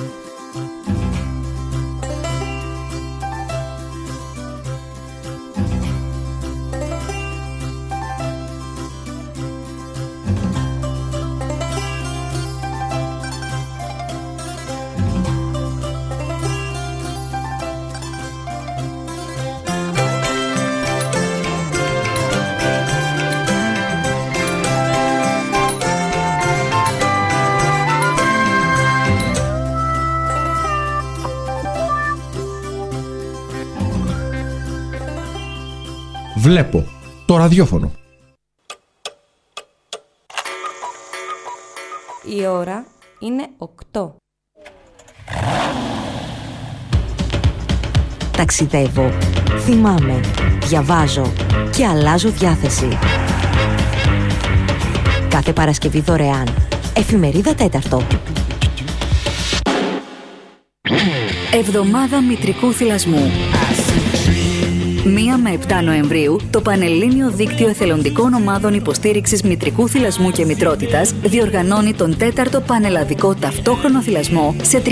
Mm-hmm. Βλέπω το ραδιόφωνο. Η ώρα είναι 8. Ταξιδεύω, θυμάμαι, διαβάζω και αλλάζω διάθεση. Κάθε Παρασκευή δωρεάν. Εφημερίδα τέταρτο. Εβδομάδα Μητρικού Θυλασμού. 1 με 7 Νοεμβρίου, το Πανελλήνιο Δίκτυο Εθελοντικών Ομάδων Υποστήριξης Μητρικού Θυλασμού και Μητρότητας διοργανώνει τον 4ο Πανελλαδικό Ταυτόχρονο Θυλασμό σε 38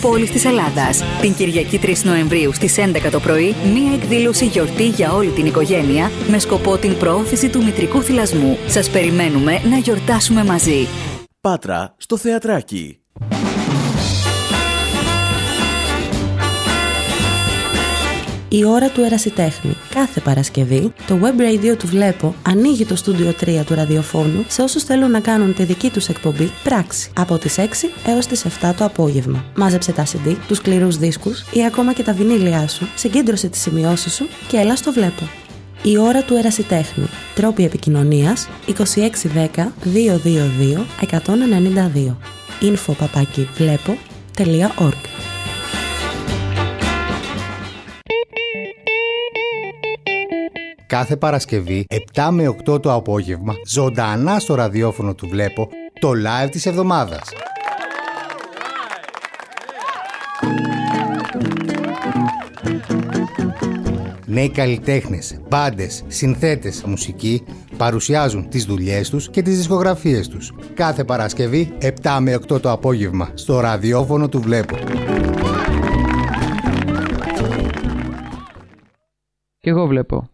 πόλεις της Ελλάδας. Την Κυριακή 3 Νοεμβρίου στις 11 το πρωί, μία εκδήλωση γιορτή για όλη την οικογένεια με σκοπό την προώθηση του μητρικού θυλασμού. Σας περιμένουμε να γιορτάσουμε μαζί. Πάτρα στο θεατράκι. Η ώρα του ερασιτέχνη. Κάθε Παρασκευή, το web radio του Βλέπω ανοίγει το στούντιο 3 του ραδιοφώνου σε όσους θέλουν να κάνουν τη δική τους εκπομπή πράξη από τις 6 έως τις 7 το απόγευμα. Μάζεψε τα CD, τους σκληρού δίσκους ή ακόμα και τα βινίλια σου, συγκέντρωσε τις σημειώσεις σου και έλα στο Βλέπω. Η ώρα του ερασιτέχνη. Τρόποι επικοινωνίας 2610 222 192. info κάθε Παρασκευή 7 με 8 το απόγευμα ζωντανά στο ραδιόφωνο του βλέπω το live της εβδομάδας. Νέοι καλλιτέχνες, μπάντες, συνθέτες, μουσική παρουσιάζουν τις δουλειές τους και τις δισκογραφίες τους. Κάθε Παρασκευή 7 με 8 το απόγευμα στο ραδιόφωνο του Βλέπω. Και εγώ βλέπω.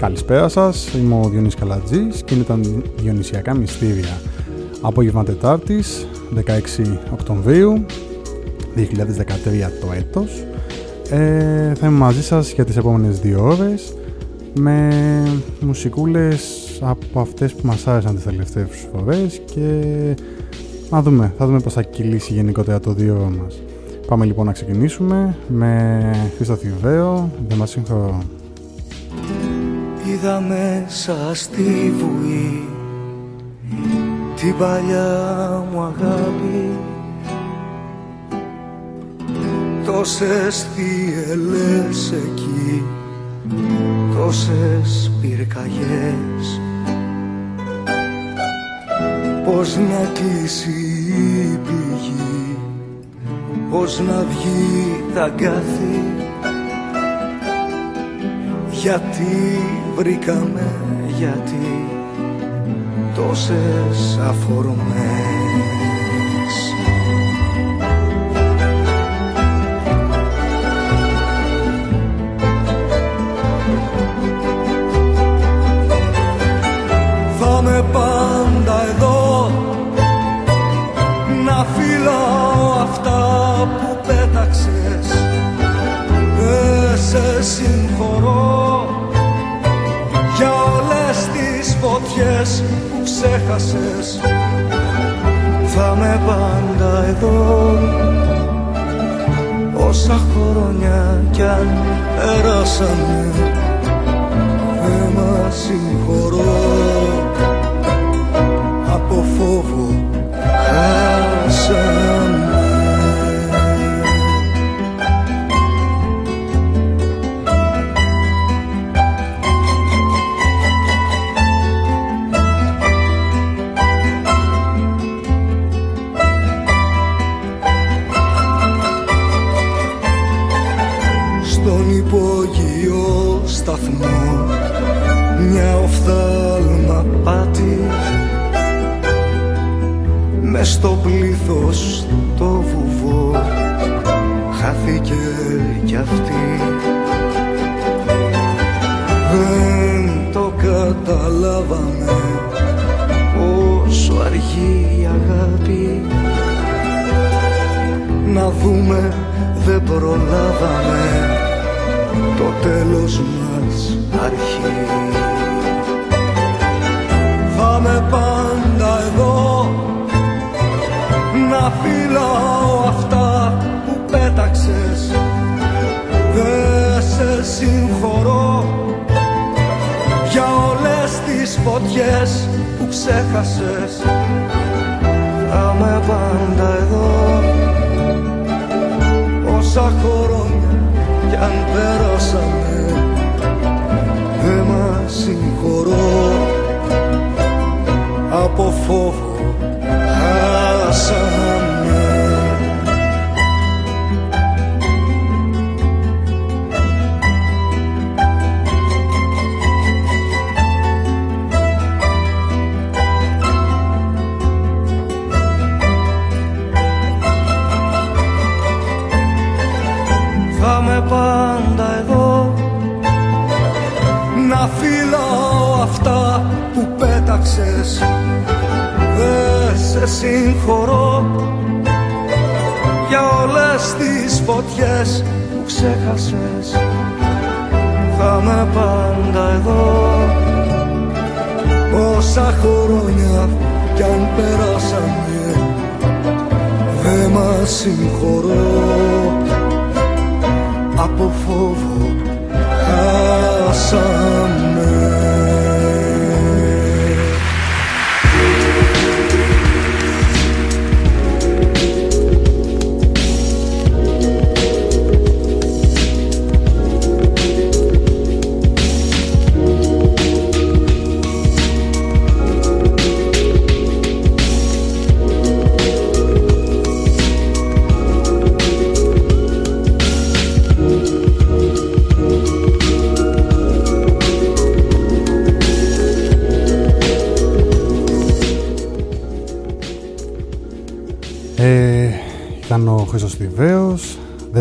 Καλησπέρα σας, είμαι ο Διονύσης Καλατζής και είναι τα Διονυσιακά Μυστήρια. Απόγευμα Τετάρτης, 16 Οκτωβρίου, 2013 το έτος. Ε, θα είμαι μαζί σας για τις επόμενες δύο ώρες με μουσικούλες από αυτές που μας άρεσαν τις τελευταίες φορές και να δούμε, θα δούμε πώς θα κυλήσει γενικότερα το δύο ώρο μας. Πάμε λοιπόν να ξεκινήσουμε με Χρήστο Θηβαίο, Δεμασύγχρο είδα μέσα στη βουή την παλιά μου αγάπη. Τόσες θύελες εκεί τόσες πυρκαγιές. Πως να κλείσει η πηγή πως να βγει τα γκάθη γιατί βρήκαμε γιατί τόσες αφορμές ξέχασες. Θα με πάντα εδώ. Όσα χρόνια κι αν περάσανε δεν μας συγχωρώ. Από φόβο χάσαμε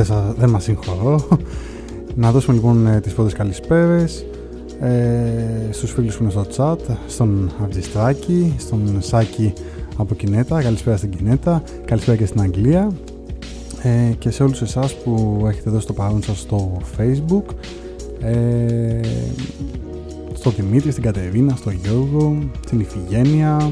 δεν, σα- δεν μας συγχωρώ. Να δώσουμε λοιπόν ε, τις πρώτες καλησπέρες ε, στους φίλους που είναι στο chat, στον Αυτζιστράκη, στον Σάκη από Κινέτα, καλησπέρα στην Κινέτα, καλησπέρα και στην Αγγλία ε, και σε όλους εσάς που έχετε δώσει το παρόν σας στο facebook ε, στο Δημήτρη, στην Κατερίνα, στο Γιώργο, στην Ιφηγένεια,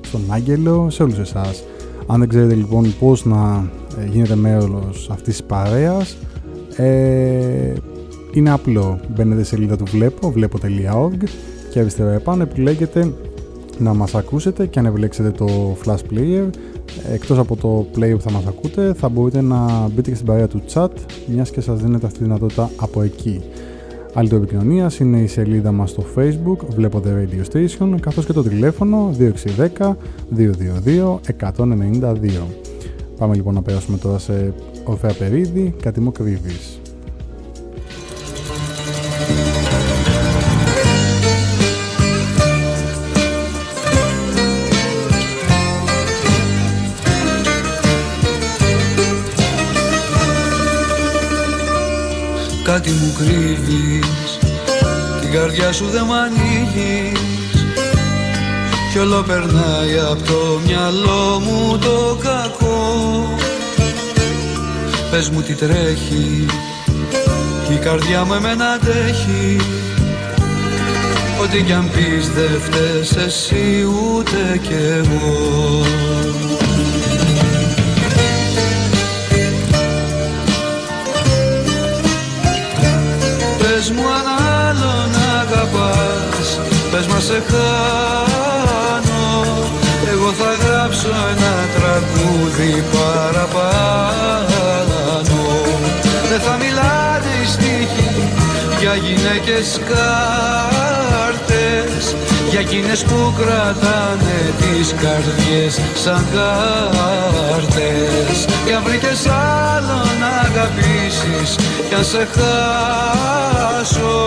στον Άγγελο, σε όλους εσάς. Αν δεν ξέρετε λοιπόν πώς να ε, γίνετε μέλος αυτής της παρέας, ε, είναι απλό. Μπαίνετε σε σελίδα του Βλέπω, βλέπω.org και αριστερά επάνω επιλέγετε να μας ακούσετε και αν επιλέξετε το Flash Player, εκτός από το player που θα μας ακούτε, θα μπορείτε να μπείτε και στην παρέα του chat, μιας και σας δίνετε αυτή τη δυνατότητα από εκεί. Άλλη τρόπο επικοινωνίας είναι η σελίδα μας στο facebook, βλέπω The Radio Station, καθώς και το τηλέφωνο 2610 222 192. Πάμε λοιπόν να περάσουμε τώρα σε Ορφέα Περίδη, κάτι μου κρύβεις. Κάτι μου κρύβεις Την καρδιά σου δεν μ' ανοίγεις Κι όλο περνάει από το μυαλό μου το κακό. Πες μου τι τρέχει Κι η καρδιά μου εμένα αντέχει. Ό,τι κι αν πεις δεν φταίς εσύ ούτε κι εγώ. Πες μου αν άλλον αγαπάς Πες μας σε χάνω ένα τραγούδι παραπάνω. Δεν θα μιλάνε οι στίχοι για γυναίκες κάρτες για εκείνες που κρατάνε τις καρδιές σαν κάρτες. Κι αν βρήκες άλλο να αγαπήσεις κι αν σε χάσω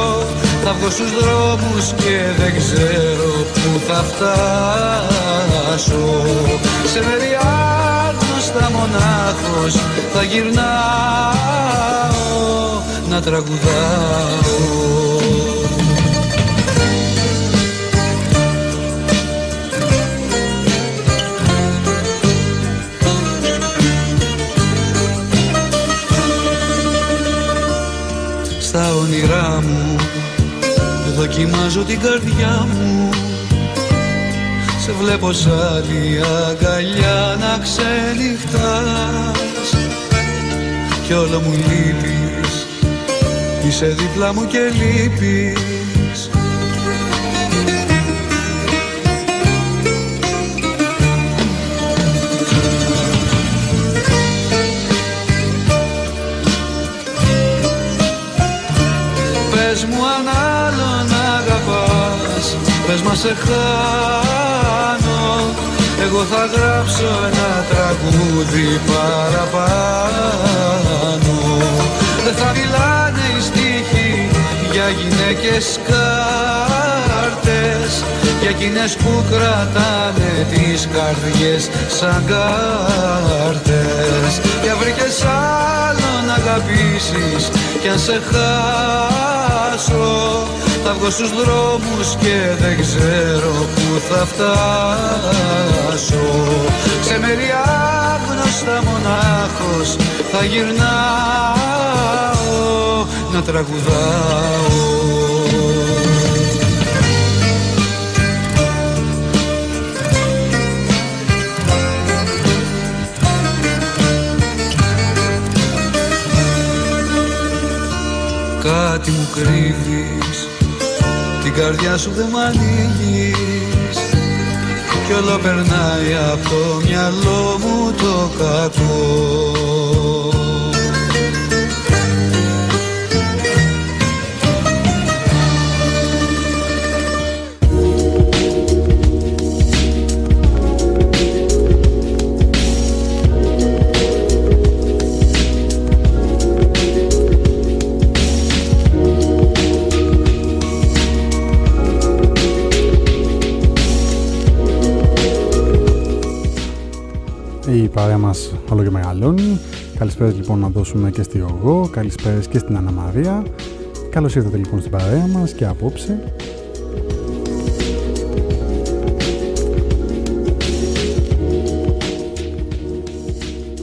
θα βγω στους δρόμους και δεν ξέρω που θα φτάσω. Σε μέρη άγνωστα μονάχος θα γυρνάω να τραγουδάω Δοκιμάζω την καρδιά μου. Σε βλέπω σ' άλλη αγκαλιά να ξενυχτάς. Κι όλο μου λείπεις. Είσαι δίπλα μου και λείπεις. Πες μας σε χάνω. Εγώ θα γράψω ένα τραγούδι παραπάνω Δεν θα μιλάνε οι στίχοι για γυναίκες κάρτες Για εκείνες που κρατάνε τις καρδιές σαν κάρτες. Για βρήκες άλλο να αγαπήσεις κι αν σε χάσω θα βγω στους δρόμους και δεν ξέρω που θα φτάσω. Σε μέρη άγνωστα μονάχος θα γυρνάω να τραγουδάω. Κάτι μου κρύβεις την καρδιά σου δεν μ' ανοίγεις. Κι όλο περνάει από το μυαλό μου το κακό παρέα μας όλο και μεγαλώνει. Καλησπέρα λοιπόν να δώσουμε και στη Γογό, καλησπέρα και στην Αναμαρία. Καλώς ήρθατε λοιπόν στην παρέα μας και απόψε.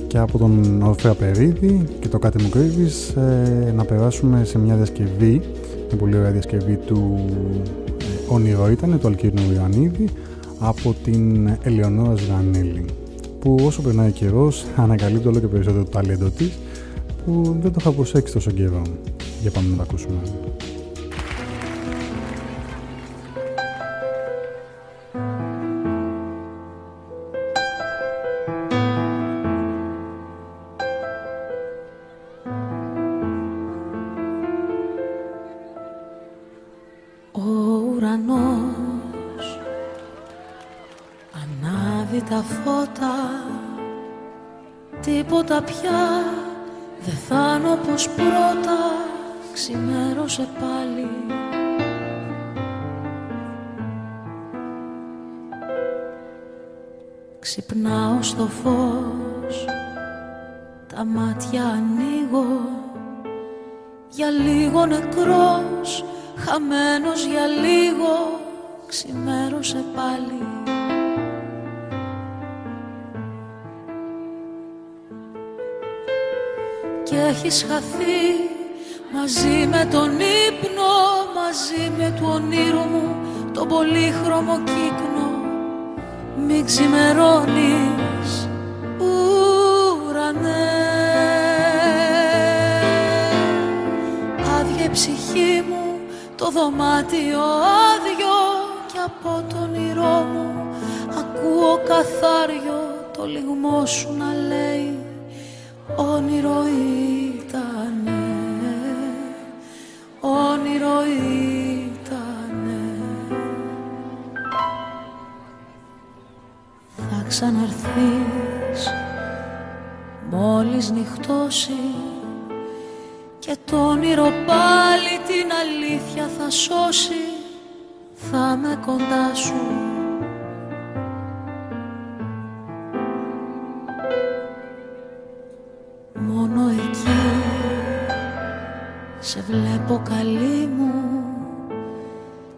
Και από τον Ορφέα Περίδη και το κάτι μου κρύβεις ε, να περάσουμε σε μια διασκευή, μια πολύ ωραία διασκευή του ε, Όνειρο ήταν, του Αλκίνου Ιωαννίδη από την Ελεονόρα Ζγανέλη που όσο περνάει ο καιρός ανακαλύπτει όλο και περισσότερο το ταλέντο της που δεν το είχα προσέξει τόσο καιρό. Για πάμε να το ακούσουμε. Ξυπνάω στο φως. Τα μάτια ανοίγω για λίγο νεκρός χαμένος για λίγο ξημέρωσε πάλι. Έχεις χαθεί μαζί με τον ύπνο, μαζί με του ονείρου μου τον πολύχρωμο κύκνο μην ξημερώνεις ουρανέ. Άδεια η ψυχή μου, το δωμάτιο άδειο και από τον όνειρό μου ακούω καθάριο το λιγμό σου να λέει όνειρο ήτανε, όνειρο ήτανε ξαναρθείς. Μόλις νυχτώσει και το όνειρο πάλι την αλήθεια θα σώσει θα με κοντά σου. Μόνο εκεί σε βλέπω καλή μου.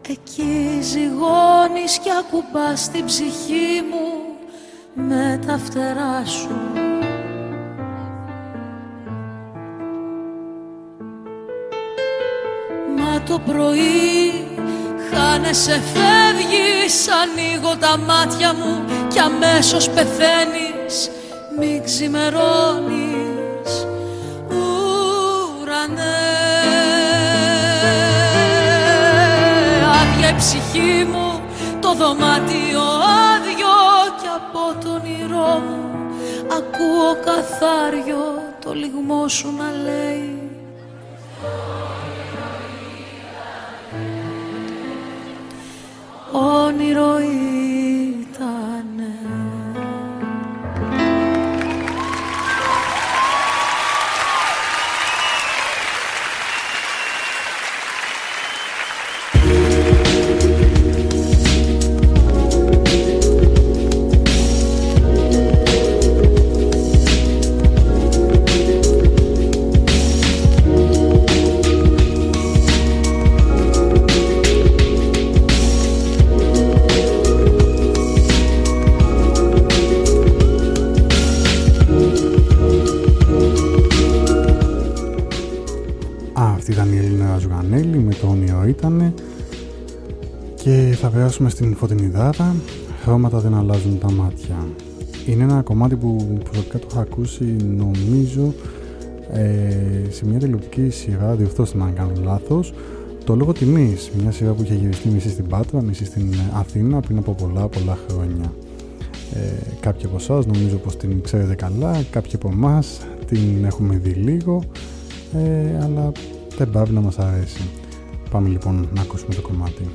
Εκεί ζυγώνεις και ακουμπάς την ψυχή μου με τα φτερά σου. Μα το πρωί χάνεσαι φεύγεις ανοίγω τα μάτια μου κι αμέσως πεθαίνεις. Μη ξημερώνεις ουρανέ. Άδεια ψυχή μου το δωμάτιο ακούω καθάριο το λιγμό σου να λέει περάσουμε στην Φωτεινιδάρα χρώματα δεν αλλάζουν τα μάτια είναι ένα κομμάτι που προσωπικά το έχω ακούσει νομίζω ε, σε μια τηλεοπτική σειρά διορθώστε αν κάνω λάθος το λόγο τιμής, μια σειρά που είχε γυριστεί μισή στην Πάτρα, μισή στην Αθήνα πριν από πολλά πολλά χρόνια ε, κάποιοι από εσάς νομίζω πως την ξέρετε καλά κάποιοι από εμάς την έχουμε δει λίγο ε, αλλά δεν πάβει να μας αρέσει. Πάμε λοιπόν να ακούσουμε το κομμάτι.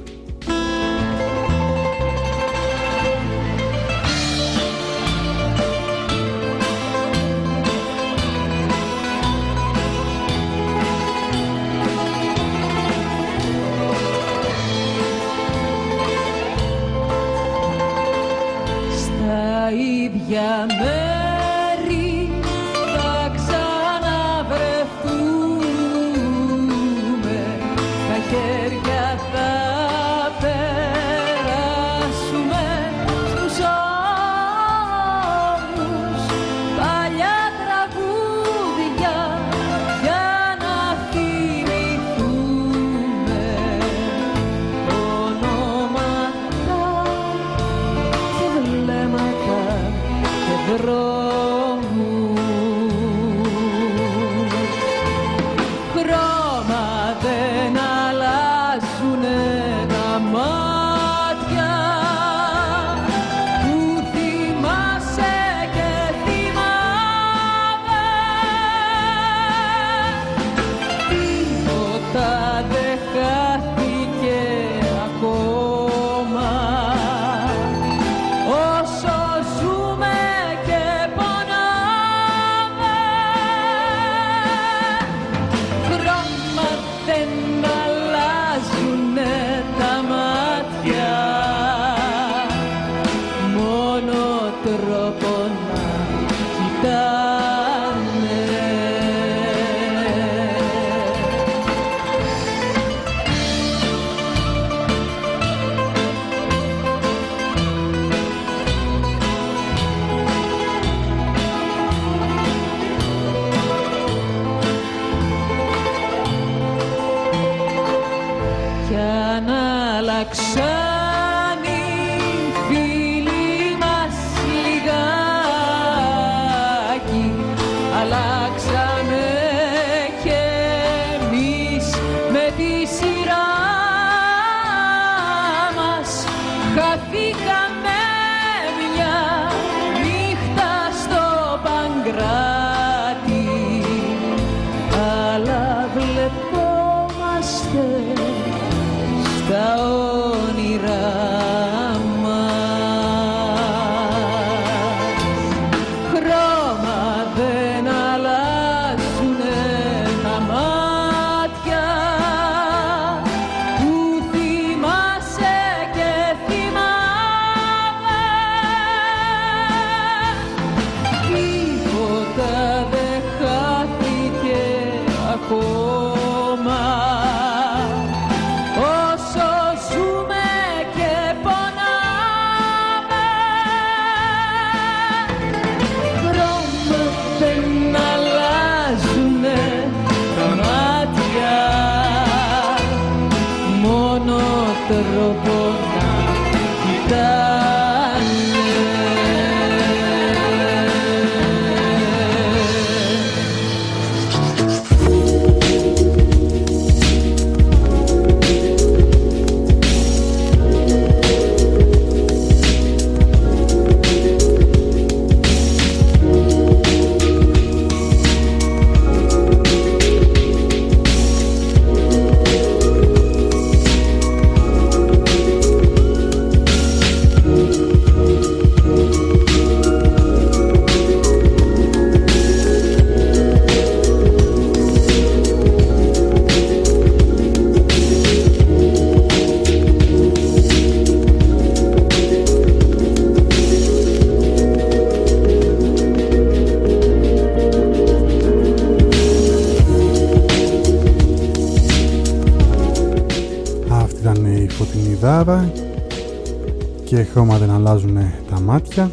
Και χρώμα δεν αλλάζουν τα μάτια.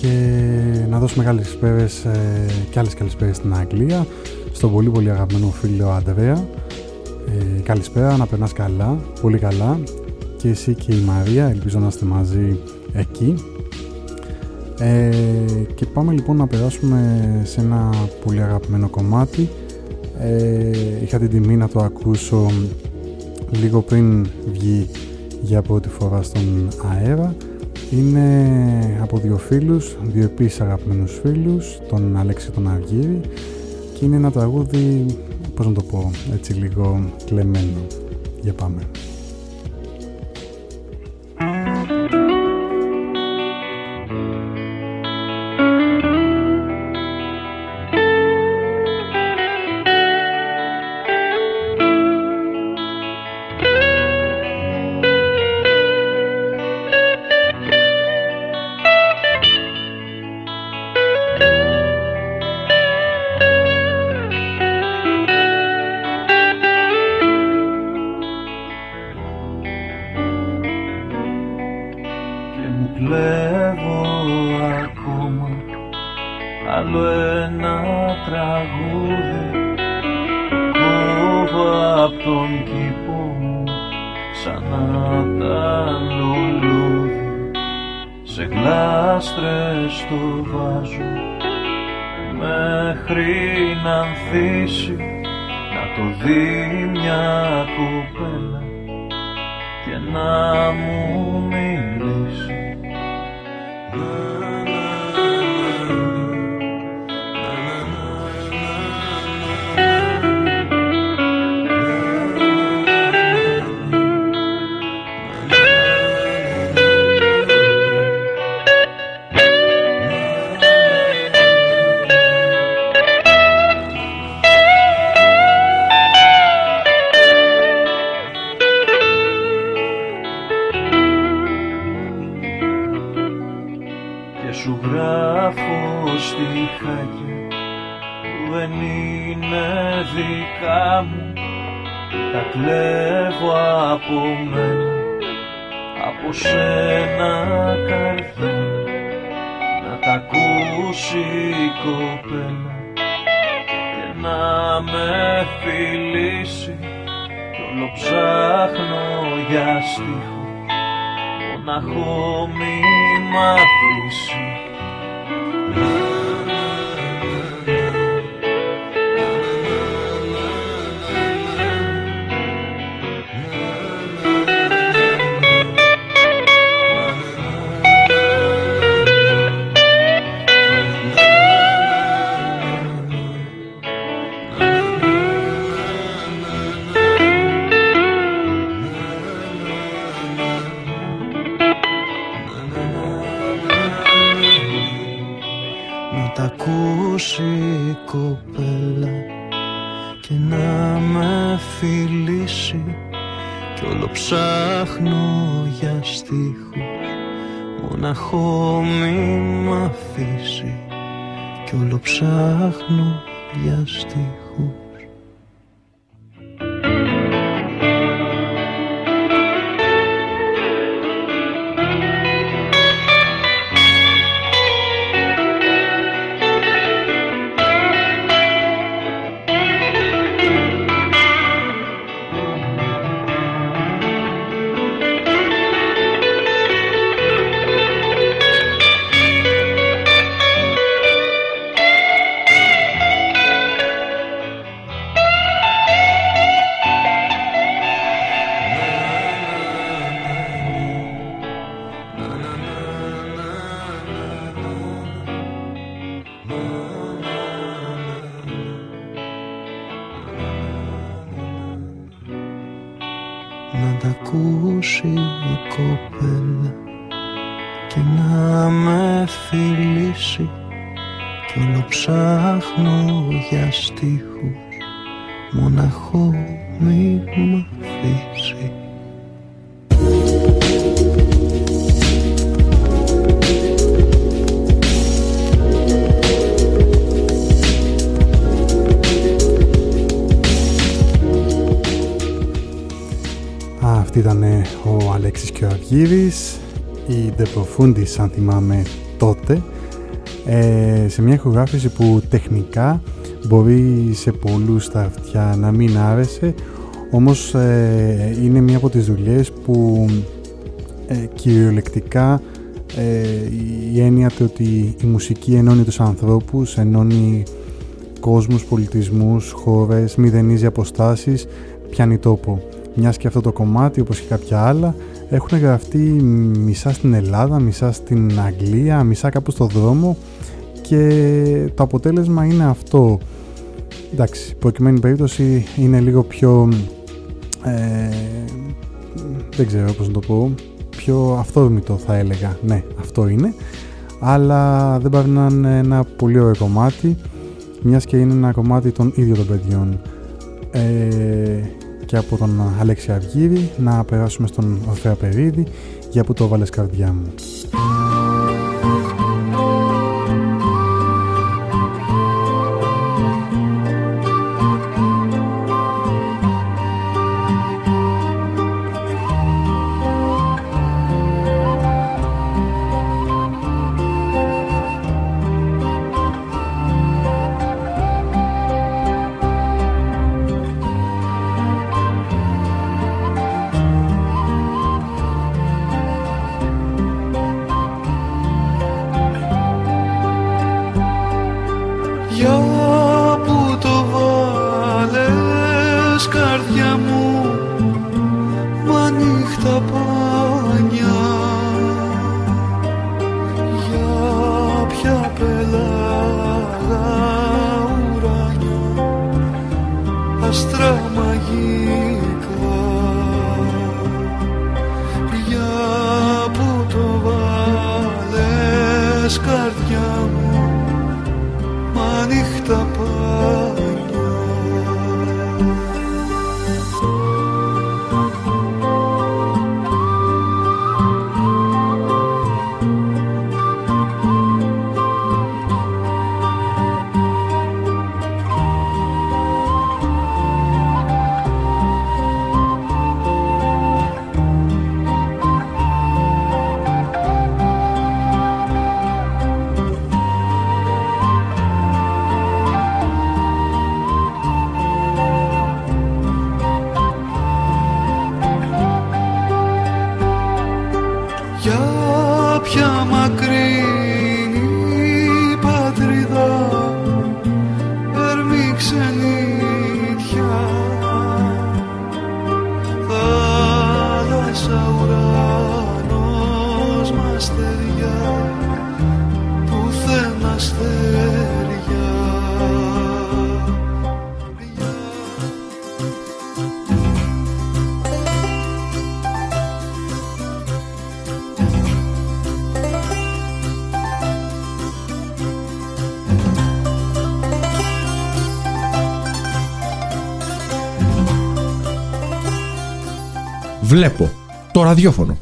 Και να δώσουμε καλησπέρες ε, και άλλες καλησπέρες στην Αγγλία. Στον πολύ πολύ αγαπημένο φίλο Αντρέα. Ε, καλησπέρα, να περνάς καλά, πολύ καλά. Και εσύ και η Μαρία, ελπίζω να είστε μαζί εκεί. Ε, και πάμε λοιπόν να περάσουμε σε ένα πολύ αγαπημένο κομμάτι. Ε, είχα την τιμή να το ακούσω λίγο πριν βγει για πρώτη φορά στον αέρα είναι από δύο φίλους, δύο επίσης αγαπημένους φίλους, τον Αλέξη τον Αργύρη και είναι ένα τραγούδι, πώς να το πω, έτσι λίγο κλεμμένο. Για πάμε. Με φιλήσει κι όλο ψάχνω για στίχους μοναχό μη μ' αφήσει Αυτή ήταν ο Αλέξης και ο Αργύρης, η De Profundis αν θυμάμαι τότε, ε, σε μια ηχογράφηση που τεχνικά μπορεί σε πολλούς τα αυτιά να μην άρεσε, όμως ε, είναι μια από τις δουλειές που ε, κυριολεκτικά ε, η έννοια του ότι η μουσική ενώνει τους ανθρώπους, ενώνει κόσμους, πολιτισμούς, χώρες, μηδενίζει αποστάσεις, πιάνει τόπο. Μιας και αυτό το κομμάτι όπως και κάποια άλλα έχουν γραφτεί μισά στην Ελλάδα, μισά στην Αγγλία, μισά κάπου στο δρόμο και το αποτέλεσμα είναι αυτό. Εντάξει, προκειμένη περίπτωση είναι λίγο πιο... Ε, δεν ξέρω πώς να το πω, πιο αυθόρμητο θα έλεγα. Ναι, αυτό είναι. Αλλά δεν πάει να είναι ένα πολύ ωραίο κομμάτι, μιας και είναι ένα κομμάτι των ίδιων των παιδιών. Ε, και από τον Αλέξη Αργύρη να περάσουμε στον Ορφέα Περίδη για που το βάλες καρδιά μου. Βλέπω το ραδιόφωνο.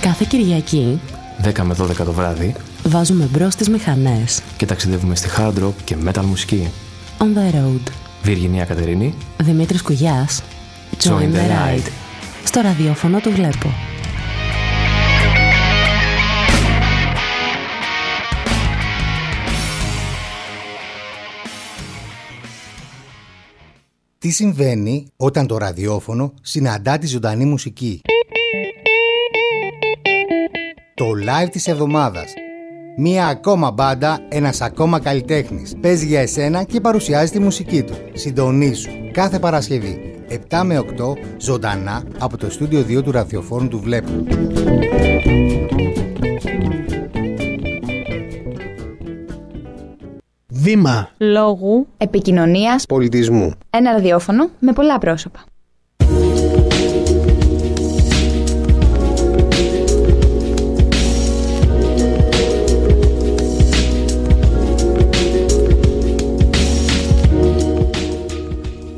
Κάθε Κυριακή 10 με 12 το βράδυ βάζουμε μπρος τις μηχανές και ταξιδεύουμε στη hard rock και metal μουσική. On the road. Βιργινία Κατερίνη. Δημήτρης Κουγιάς. Join, the ride. Στο ραδιόφωνο του βλέπω. Τι συμβαίνει όταν το ραδιόφωνο συναντά τη ζωντανή μουσική; Το live της εβδομάδας. Μία ακόμα μπάντα, ένας ακόμα καλλιτέχνης. Παίζει για εσένα και παρουσιάζει τη μουσική του. Συντονίσου κάθε Παρασκευή 7 με 8 ζωντανά από το στούντιο 2 του ραδιοφόρου του Βλέπου. Βήμα. Λόγου. Επικοινωνίας. Πολιτισμού. Ένα ραδιόφωνο με πολλά πρόσωπα.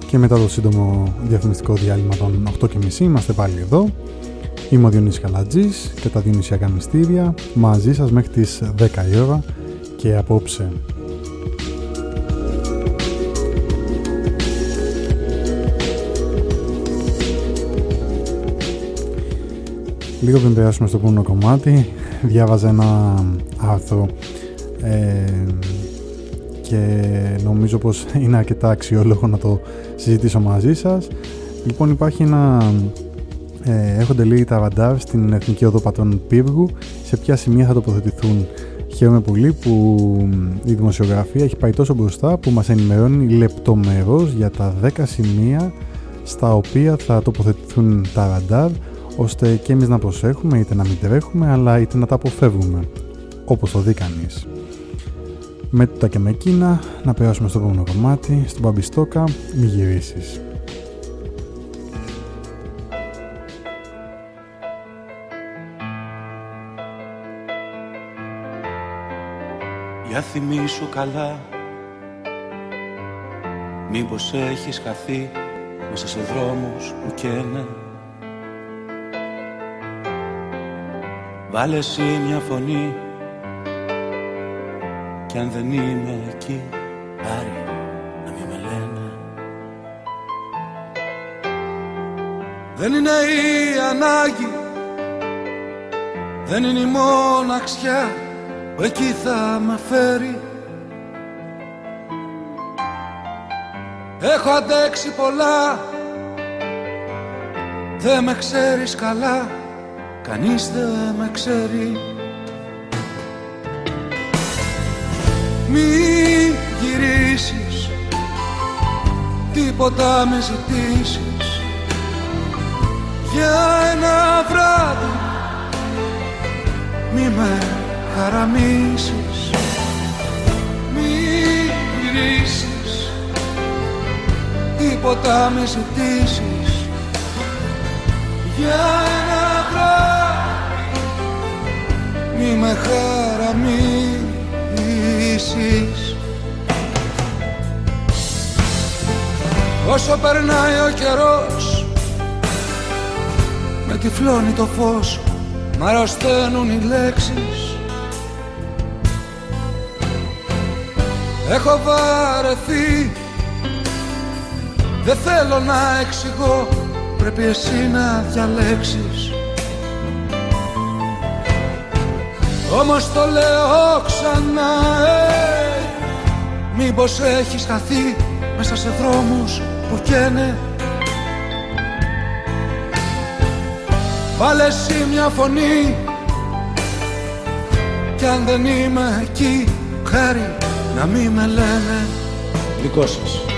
Και μετά το σύντομο διαφημιστικό διάλειμμα των 8.30 είμαστε πάλι εδώ. Είμαι ο Διονύσης Καλατζής και τα Διονυσιακά Μυστήρια μαζί σας μέχρι τις 10 η ώρα και απόψε Λίγο πριν περάσουμε στο επόμενο κομμάτι, διάβαζα ένα άρθρο ε, και νομίζω πως είναι αρκετά αξιόλογο να το συζητήσω μαζί σας. Λοιπόν υπάρχει ένα... Ε, έχονται λέει τα ραντάρ στην Εθνική Οδό Πατρών Πύργου σε ποια σημεία θα τοποθετηθούν. Χαίρομαι πολύ που η δημοσιογραφία έχει πάει τόσο μπροστά που μας ενημερώνει λεπτομερώς για τα 10 σημεία στα οποία θα τοποθετηθούν τα ραντάρ ώστε και εμείς να προσέχουμε είτε να μην τρέχουμε αλλά είτε να τα αποφεύγουμε όπως το δει κανείς. Με τούτα και με εκείνα να περάσουμε στο επόμενο κομμάτι, στον Παμπιστόκα, μη γυρίσεις. Για θυμίσου καλά Μήπως έχεις χαθεί μέσα σε δρόμους που καίνε Βάλε εσύ μια φωνή. Κι αν δεν είμαι εκεί Άρη να μην με λένε. Δεν είναι η ανάγκη. Δεν είναι η μοναξιά που εκεί θα με φέρει. Έχω αντέξει πολλά. Δεν με ξέρεις καλά Κανείς δεν με ξέρει. Μη γυρίσεις Τίποτα με ζητήσεις. Για ένα βράδυ Μη με χαραμίσεις. Μη γυρίσεις Τίποτα με ζητήσεις Για ένα βράδυ Μη με χαραμίσεις. Όσο περνάει ο καιρός Με τυφλώνει το φως Μ' αρρωσταίνουν οι λέξεις. Έχω βαρεθεί Δεν θέλω να εξηγώ Πρέπει εσύ να διαλέξεις. Όμως το λέω ξανά ε, Μήπως έχεις χαθεί μέσα σε δρόμους που καίνε. Βάλε εσύ μια φωνή. Κι αν δεν είμαι εκεί Χάρη να μη με λένε. Δικό σας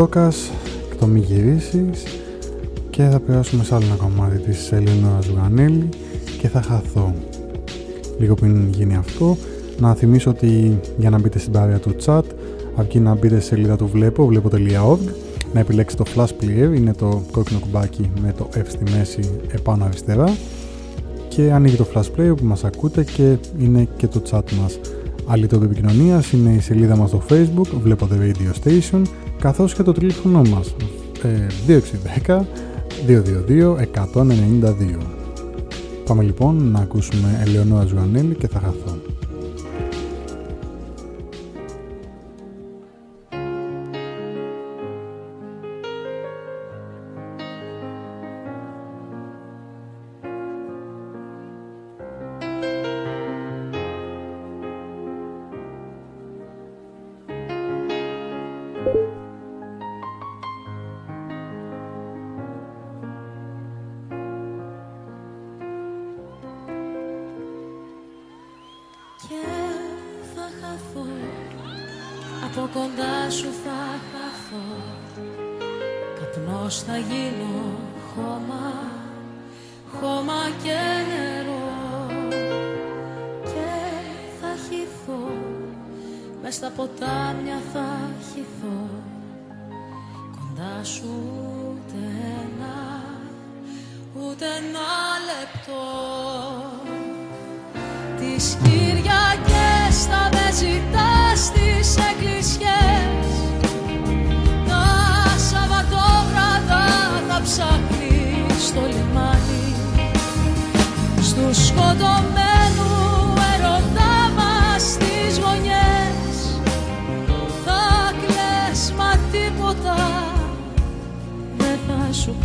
Α, αυτός ήταν ο Μπαμπιστόκας. το μη γυρίσεις και θα περάσουμε σε άλλο ένα κομμάτι της Ελεονόρας Ζουγανέλη και θα χαθώ. Λίγο πριν γίνει αυτό, να θυμίσω ότι για να μπείτε στην παρέα του chat αρκεί να μπείτε στη σελίδα του βλέπω, βλέπω.org να επιλέξετε το Flash Player, είναι το κόκκινο κουμπάκι με το F στη μέση επάνω αριστερά και ανοίγει το Flash Player που μας ακούτε και είναι και το chat μας. Άλλη τρόπο επικοινωνίας είναι η σελίδα μας στο Facebook, βλέπω The Radio Station, καθώς και το τηλέφωνο μας, 2610 222 192. Πάμε λοιπόν να ακούσουμε Ελεονόρα Ζουανέλη και θα χαθώ. σου ούτε ένα, ούτε ένα λεπτό. τις Κυριακές θα με ζητάς στι εκκλησιές, τα Σαββατόβραδα θα ψάχνεις στο λιμάνι, στους σκοτωμένους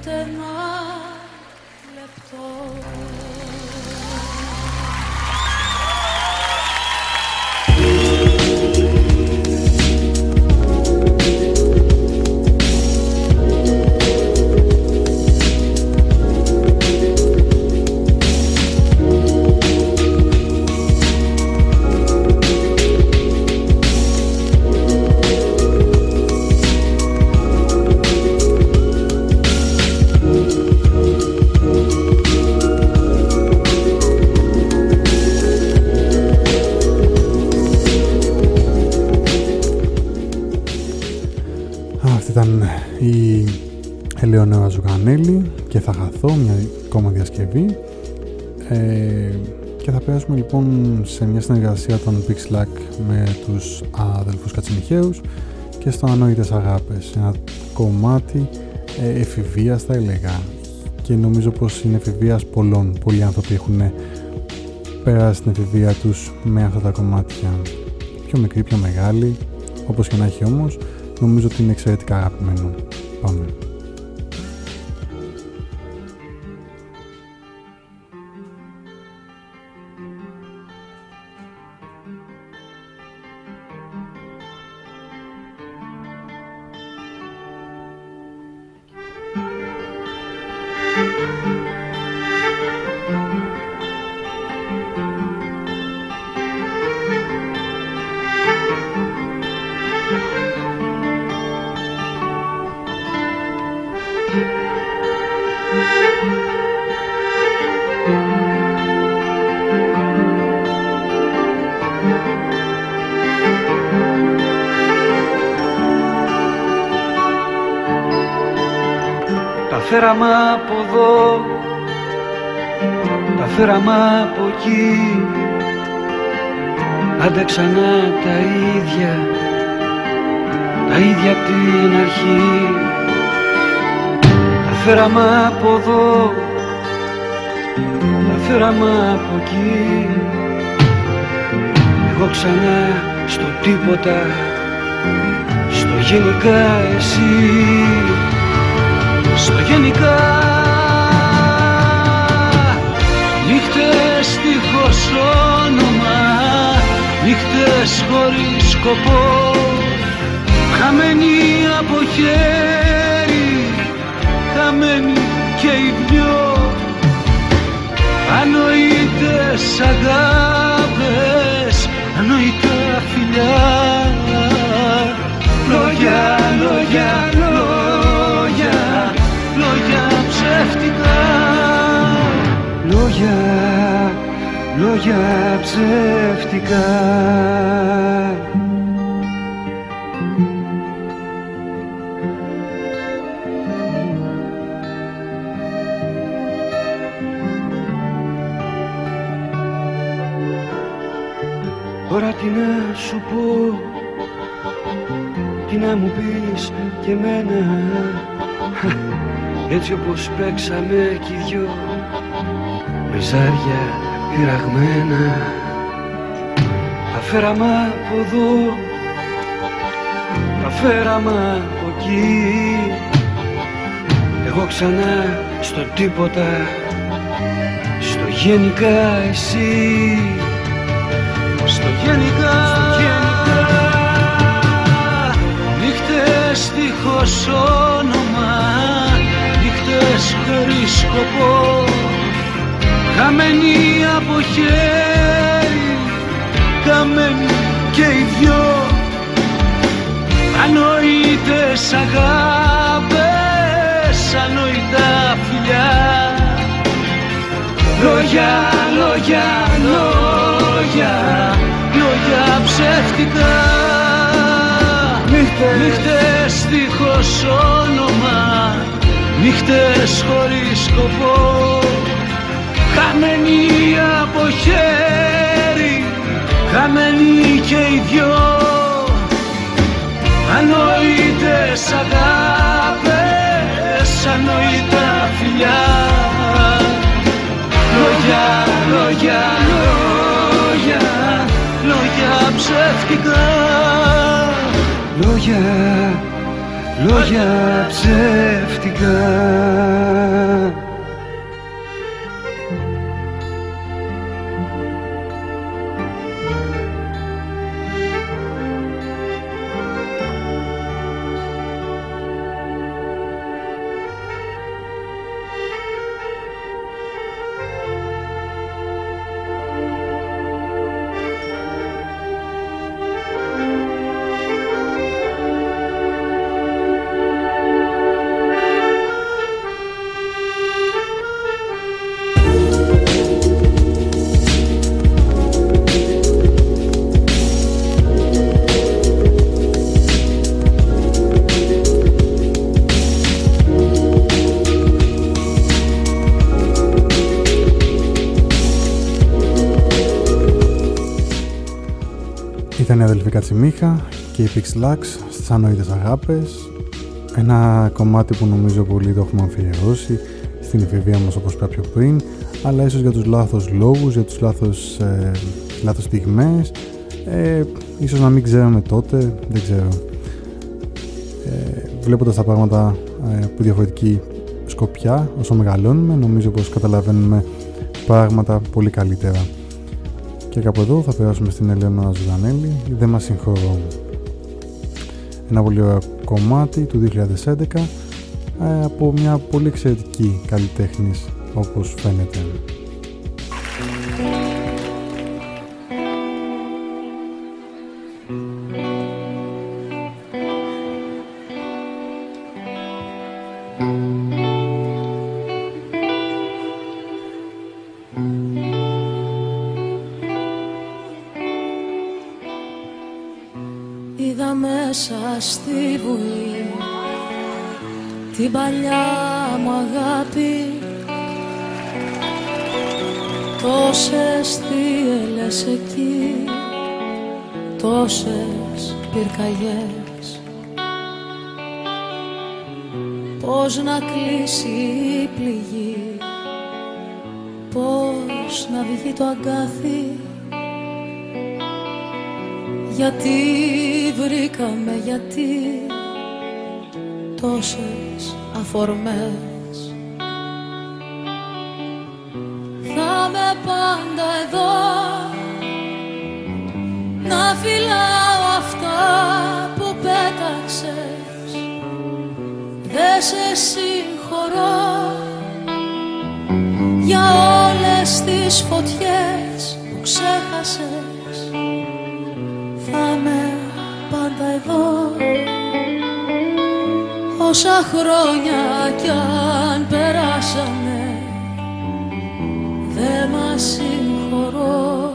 ούτε να λεπτό. Μια ακόμα διασκευή. Ε, και θα περάσουμε λοιπόν σε μια συνεργασία των Pixlack με τους αδελφούς Κατσιμιχαίους και στο Ανόητες Αγάπες ένα κομμάτι ε, εφηβείας θα έλεγα. Και νομίζω πως είναι εφηβείας πολλών. Πολλοί άνθρωποι έχουν περάσει την εφηβεία τους με αυτά τα κομμάτια. Πιο μικρή, πιο μεγάλη, όπως και να έχει όμως, νομίζω ότι είναι εξαιρετικά αγαπημένο. Φέραμε από εδώ τα φέραμε από εκεί. Άντε ξανά τα ίδια τα ίδια απ' την αρχή. Τα φέραμε από εδώ τα φέραμε από εκεί. Εγώ ξανά στο τίποτα στο γενικά εσύ. στο γενικά. Νύχτες δίχως όνομα Νύχτες χωρίς σκοπό. Χαμένοι από χέρι Χαμένοι και οι δυο. Ανοητές αγάπες Ανοητά φιλιά. Λόγια, λόγια, ψεύτικα λόγια ψεύτικα. Τώρα τι να σου πω Τι να μου πεις και μένα έτσι όπως παίξαμε κι οι δυο με ζάρια πειραγμένα. Τα φέραμε από εδώ τα φέραμε από εκεί. Εγώ ξανά στο τίποτα στο γενικά εσύ. Στο γενικά, στο γενικά. νύχτες δίχως όνομα νύχτες χωρίς σκοπό Χαμένοι από χέρι Χαμένοι και οι δυο. Ανοήτες αγάπες Ανοητά φιλιά. Λόγια, λόγια, λόγια Λόγια ψεύτικα. Νύχτες, νύχτες δίχως όνομα νύχτες χωρίς σκοπό χαμένοι από χέρι χαμένοι και οι δυο. Ανόητες αγάπες ανόητα φιλιά. Λόγια, λόγια, λόγια λόγια ψεύτικα. Λόγια λόγια ψεύτικα Κατσιμίχα και η Pix στις ανόητες αγάπες ένα κομμάτι που νομίζω πολύ το έχουμε αφιερώσει στην εφηβεία μας όπως είπα πιο πριν αλλά ίσως για τους λάθος λόγους, για τους λάθος, ε, λάθος στιγμές ε, ίσως να μην ξέραμε τότε, δεν ξέρω. Ε, βλέποντας τα πράγματα ε, από διαφορετική σκοπιά, όσο μεγαλώνουμε, νομίζω πως καταλαβαίνουμε πράγματα πολύ καλύτερα. Και κάπου εδώ θα περάσουμε στην Ελένα Ζουδανέλη, «Δεν μας συγχωρώ». Ένα πολύ ωραίο κομμάτι του 2011 ε, από μια πολύ εξαιρετική καλλιτέχνης όπως φαίνεται. Την παλιά μου αγάπη Τόσες θύελες εκεί Τόσες πυρκαγιές. Πώς να κλείσει η πληγή Πώς να βγει το αγκάθι. Γιατί βρήκαμε, γιατί τόσες αφορμές Θα με πάντα εδώ. Να φυλάω αυτά που πέταξες. Δες σε συγχωρώ για όλες τις φωτιές Όσα χρόνια κι αν περάσανε Δε μας συγχωρώ.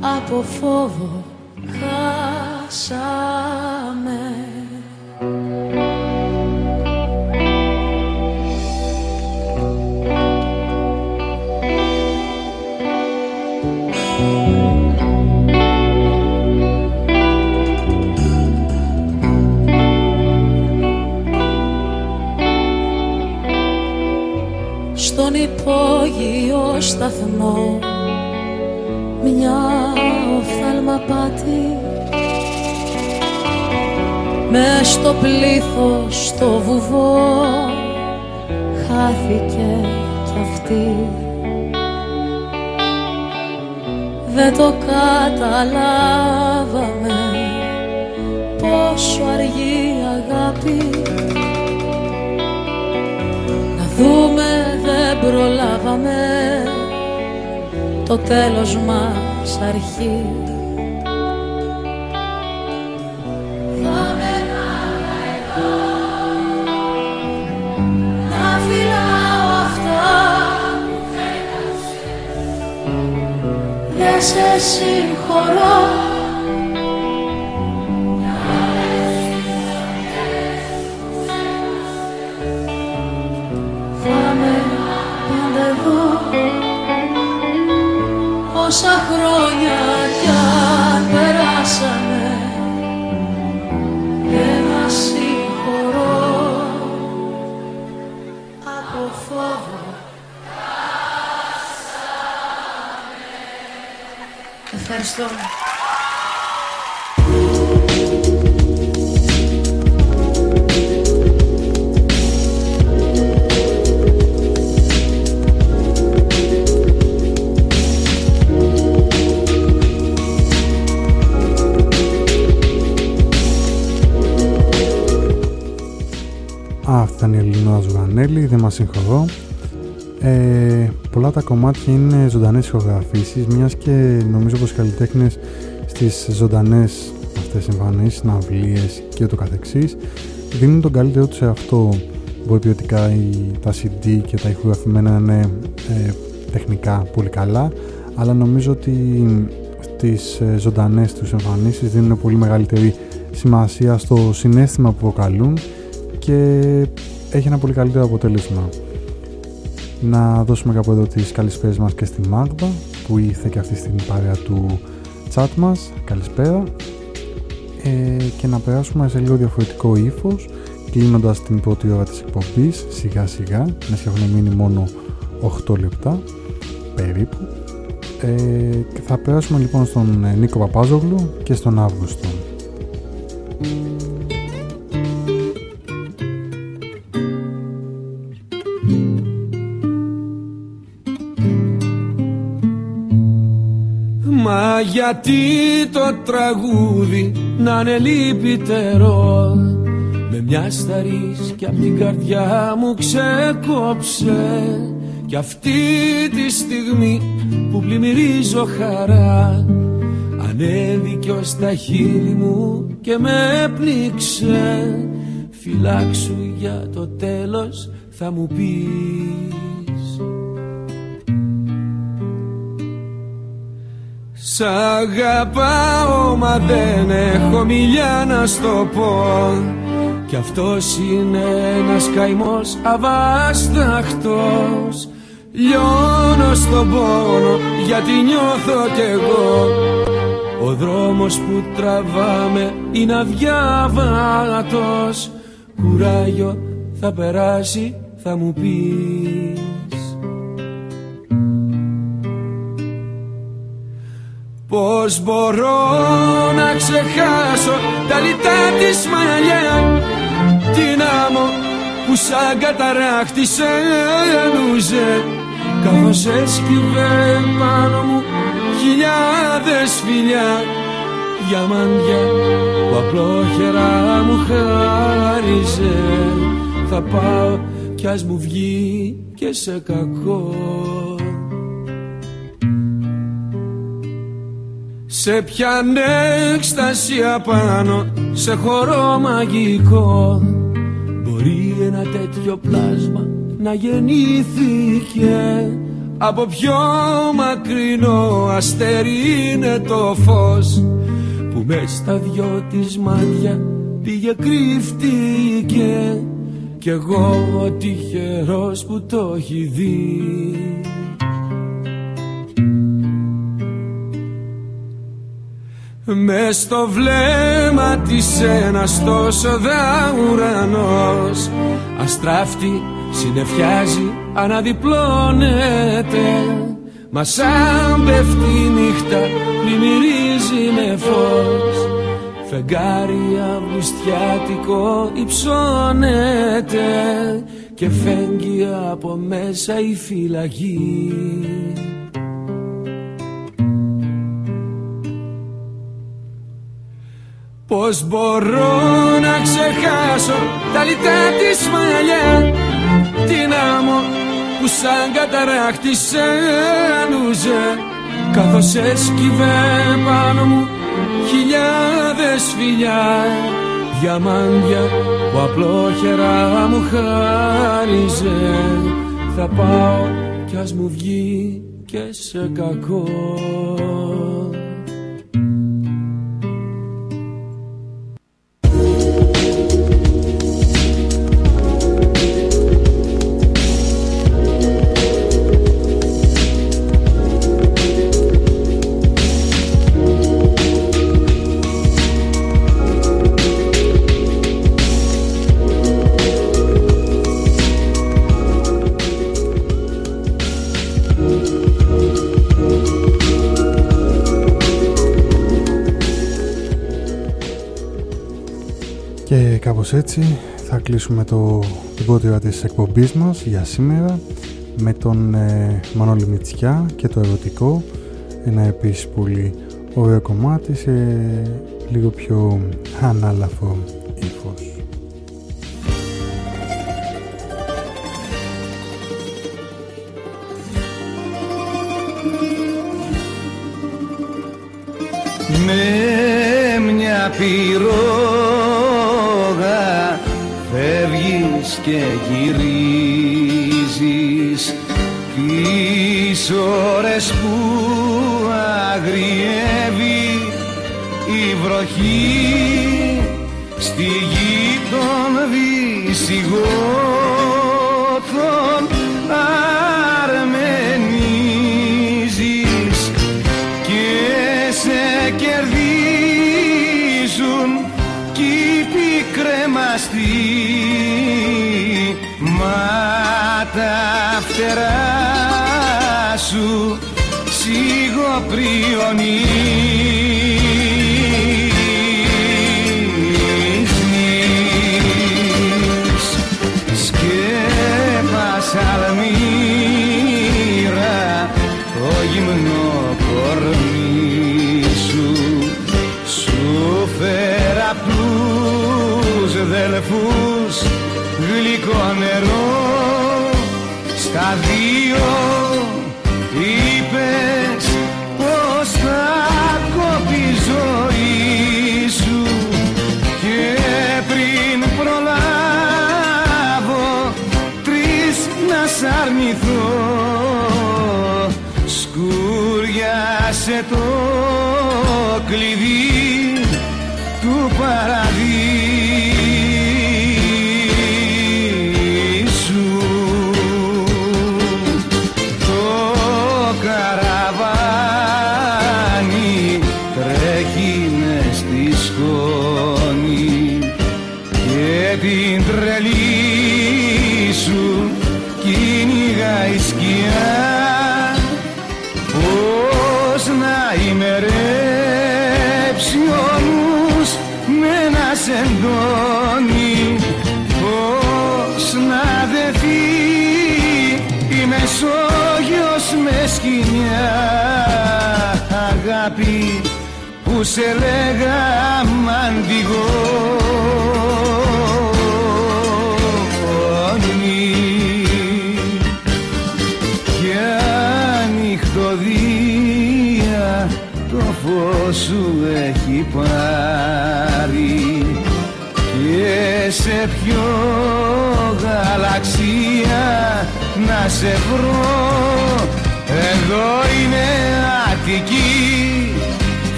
Από φόβο χάσαμε σταθμό. Μια οφθαλμαπάτη με στο πλήθος το βουβό χάθηκε κι αυτή. Δεν το καταλάβαμε πόσο αργή αγάπη. Να δούμε δεν προλάβαμε το τέλος μας αρχή. Να φυλάω αυτά. Δεν σε συγχωρώ Ευχαριστώ. ήταν η Ελληνόρα Ζουρανέλη, δεν μας συγχωρώ. Ε, πολλά τα κομμάτια είναι ζωντανές ηχογραφήσεις, μιας και νομίζω πως οι καλλιτέχνες στις ζωντανές αυτές εμφανίσεις, συναυλίες και το καθεξής, δίνουν τον καλύτερο τους σε αυτό. Μπορεί ποιοτικά τα CD και τα ηχογραφημένα να είναι ε, τεχνικά πολύ καλά, αλλά νομίζω ότι στις ε, ζωντανές τους εμφανίσεις δίνουν πολύ μεγαλύτερη σημασία στο συνέστημα που προκαλούν και έχει ένα πολύ καλύτερο αποτέλεσμα. Να δώσουμε κάπου εδώ τις καλησπέρες μας και στη Μάγδα που ήρθε και αυτή στην παρέα του chat μας. Καλησπέρα. Ε, και να περάσουμε σε λίγο διαφορετικό ύφος, κλείνοντας την πρώτη ώρα της εκπομπής σιγά σιγά, να έχουν μείνει μόνο 8 λεπτά περίπου. Ε, θα περάσουμε λοιπόν στον ε, Νίκο Παπάζογλου και στον Αύγουστο. Γιατί το τραγούδι να είναι λυπητερό; Με μια σταρίς κι απ' την καρδιά μου ξεκόψε. Κι αυτή τη στιγμή που πλημμυρίζω χαρά Ανέβηκε ως τα χείλη μου και με πνίξε Φυλάξου για το τέλος θα μου πεις Σ' αγαπάω μα δεν έχω μιλιά να στο πω. Κι αυτός είναι ένας καημός αβάσταχτος. Λιώνω στον πόνο γιατί νιώθω κι εγώ. Ο δρόμος που τραβάμε είναι αδιάβατος. Κουράγιο θα περάσει θα μου πεις Πώς μπορώ να ξεχάσω τα λιτά της μαλλιά Την άμμο που σαν καταράχτησε νουζε Καθώς έσκυβε πάνω μου χιλιάδες φιλιά Διαμάντια που απλόχερα μου χάριζε. Θα πάω κι ας μου βγει και σε κακό Σε πιάνε έκσταση απάνω σε χώρο μαγικό. Μπορεί ένα τέτοιο πλάσμα να γεννήθηκε. Από πιο μακρινό αστέρι είναι το φως Που μες στα δυο της μάτια πήγε κρύφτηκε. Κι εγώ τυχερός που το έχει δει με στο βλέμμα της ένας τόσο ουρανός Αστράφτη συνεφιάζει αναδιπλώνεται. Μα σαν πέφτει η νύχτα πλημμυρίζει με φως. Φεγγάρι αυγουστιάτικο υψώνεται Και φέγγει από μέσα η φυλακή Πώς μπορώ να ξεχάσω τα λιτά της μαλλιά Την άμμο που σαν καταράχτησε νουζε Καθώς έσκυβε πάνω μου χιλιάδες φιλιά Διαμάντια που απλόχερα μου χάριζε. Θα πάω κι ας μου βγει και σε κακό κάπως έτσι θα κλείσουμε το, την πρώτη ώρα της εκπομπής μας για σήμερα με τον ε, Μανώλη Μητσιά και το ερωτικό ένα επίσης πολύ ωραίο κομμάτι σε λίγο πιο ανάλαφο ύφος. Με μια πυρό και γυρίζεις τις ώρες που αγριεύει η βροχή. Στη γη των δυσυγότων πολυχρονίζεις και μας αλμύρα το γυμνό σου. Σου φέρα πλούς δελφούς γλυκό νερό στα δύο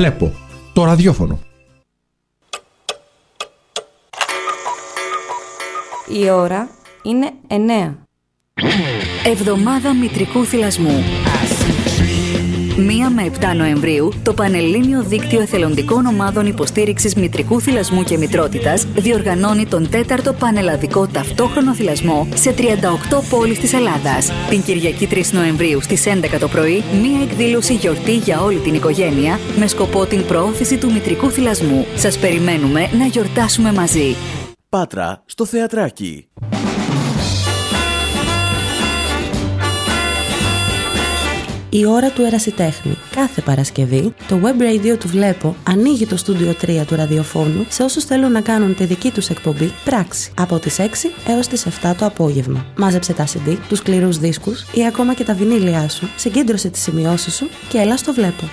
βλέπω το ραδιόφωνο. Η ώρα είναι 9. Εβδομάδα μητρικού θυλασμού. 1 με 7 Νοεμβρίου, το Πανελλήνιο Δίκτυο Εθελοντικών Ομάδων Υποστήριξης Μητρικού Θυλασμού και Μητρότητας διοργανώνει τον 4ο Πανελλαδικό Ταυτόχρονο Θυλασμό σε 38 πόλεις της Ελλάδας. Την Κυριακή 3 Νοεμβρίου στις 11 το πρωί, μία εκδήλωση γιορτή για όλη την οικογένεια με σκοπό την προώθηση του μητρικού θυλασμού. Σας περιμένουμε να γιορτάσουμε μαζί. Πάτρα στο θεατράκι. Η ώρα του ερασιτέχνη. Κάθε Παρασκευή, το web radio του Βλέπω ανοίγει το στούντιο 3 του ραδιοφώνου σε όσους θέλουν να κάνουν τη δική τους εκπομπή πράξη από τις 6 έως τις 7 το απόγευμα. Μάζεψε τα CD, τους σκληρούς δίσκους ή ακόμα και τα βινίλια σου, συγκέντρωσε τις σημειώσεις σου και έλα στο Βλέπω.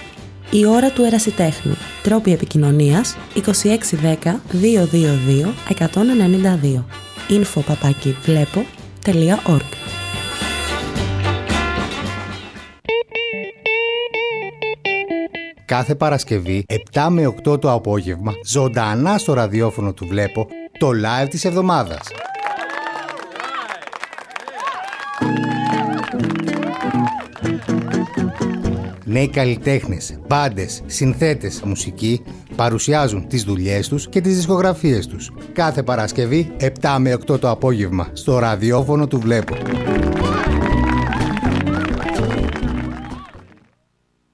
Η ώρα του ερασιτέχνη. Τρόποι επικοινωνίας 2610 222 192. info Κάθε Παρασκευή 7 με 8 το απόγευμα ζωντανά στο ραδιόφωνο του Βλέπω το live της εβδομάδας. Νέοι καλλιτέχνες, μπάντες, συνθέτες, μουσικοί παρουσιάζουν τις δουλειές τους και τις δισκογραφίες τους. Κάθε Παρασκευή 7 με 8 το απόγευμα στο ραδιόφωνο του Βλέπω.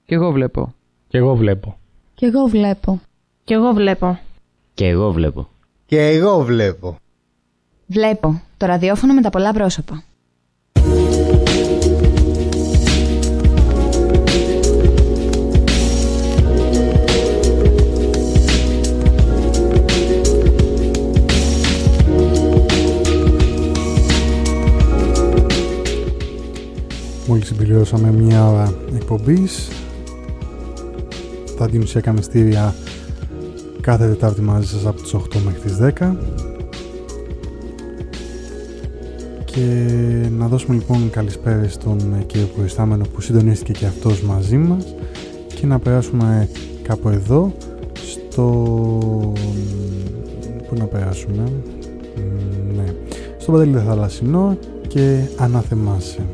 Κι εγώ βλέπω. Κι εγώ βλέπω. Κι εγώ βλέπω. Κι εγώ βλέπω. Και εγώ βλέπω. Και εγώ βλέπω. Βλέπω. Το ραδιόφωνο με τα πολλά πρόσωπα. Μόλις συμπληρώσαμε μια ώρα εκπομπής τα δημοσιακά μυστήρια κάθε Τετάρτη μαζί σας από τις 8 μέχρι τις 10 και να δώσουμε λοιπόν καλησπέρα στον κύριο προϊστάμενο που συντονίστηκε και αυτός μαζί μας και να περάσουμε κάπου εδώ στο... Πού να περάσουμε; Ναι. Στο Παντελή Θαλασσινό και Αναθεμάσαι.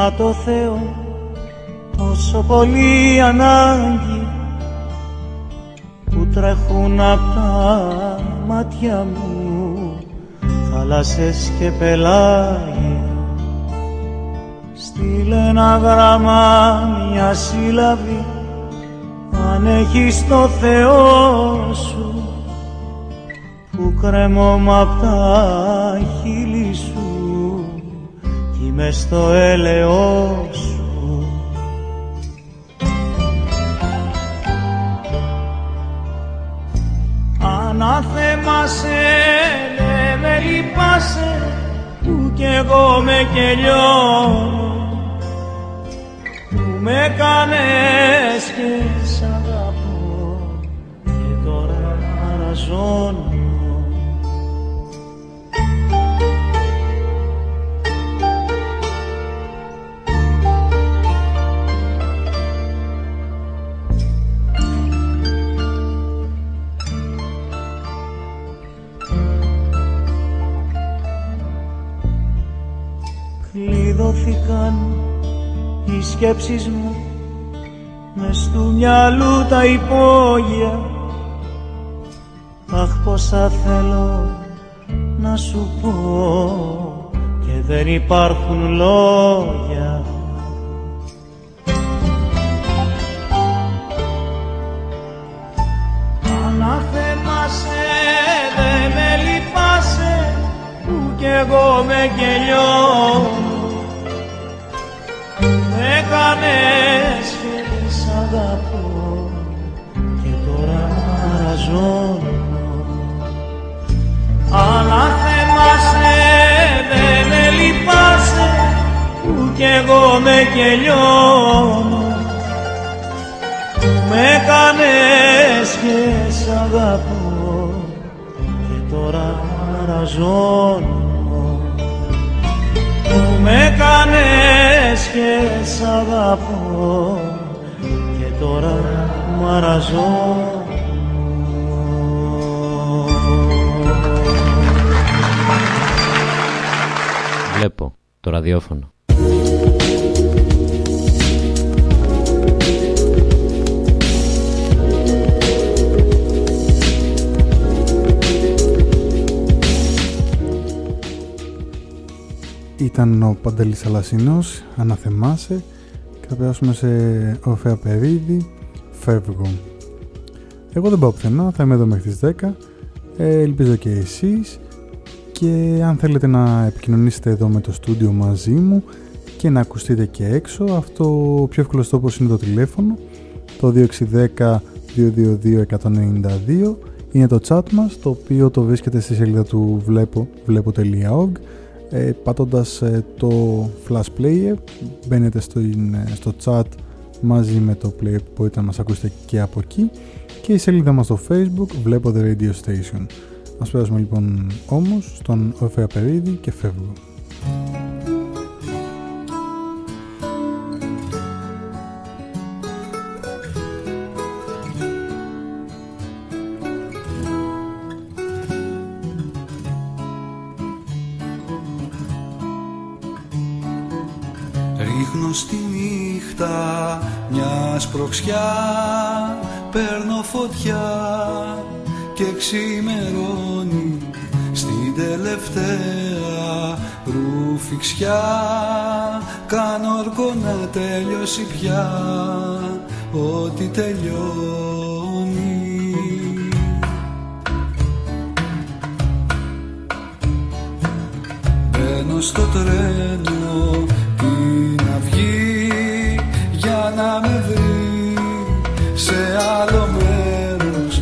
Μα το Θεό τόσο πολύ ανάγκη που τρέχουν απ' τα μάτια μου θάλασσες και πελάγια Στείλε ένα γράμμα μια σύλλαβη αν έχεις το Θεό σου που κρέμω απ' τα με στο έλεό σου. Ανάθεμασαι, ναι με λυπάσαι που κι εγώ με κελιώνω. Που με κάνες και σ' αγαπώ. Και τώρα αραζώνω Κλειδώθηκαν οι σκέψεις μου. Μες του μυαλού τα υπόγεια. Αχ πόσα θέλω να σου πω και δεν υπάρχουν λόγια. Αναθέμασαι, δεν με λυπάσαι που κι εγώ με γελιώνω έκανες και σ' αγαπώ. Και τώρα αραζώνω Αναθέμασαι, δεν με λυπάσαι που κι εγώ με κελιώνω. Με έκανες και σ' αγαπώ. Και τώρα ραζώνω που με κάνες και σ' αγαπώ και τώρα μαραζώνω Βλέπω το ραδιόφωνο. Ήταν ο Παντελής Αλασσινός, αναθεμάσαι. Και θα περάσουμε σε οφέα περίδι, φεύγω. Εγώ δεν πάω πουθενά, θα είμαι εδώ μέχρι τις 10, ε, ελπίζω και εσείς. Και αν θέλετε να επικοινωνήσετε εδώ με το στούντιο μαζί μου και να ακουστείτε και έξω, αυτό ο πιο εύκολος τόπος είναι το τηλέφωνο, το 2610 222 192 είναι το chat μας, το οποίο το βρίσκεται στη σελίδα του βλέπω, βλέπω.org ε, πατώντας ε, το flash player μπαίνετε στο, ε, στο chat μαζί με το player που μπορείτε να μας ακούσετε και από εκεί και η σελίδα μας στο facebook βλέπω the radio station Ας περάσουμε λοιπόν όμως στον Ορφέα Περίδη και φεύγω. Ρίχνω στη νύχτα μιας σπροξιά, παίρνω φωτιά και ξημερώνει στην τελευταία ρουφιξιά. Κάνω όρκο να τελειώσει πια ό,τι τελειώνει Μπαίνω στο τρένο την αυγή για να με βρει. Σε άλλο μέρος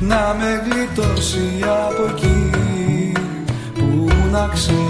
να με γλιτώσει από εκεί που να ξένος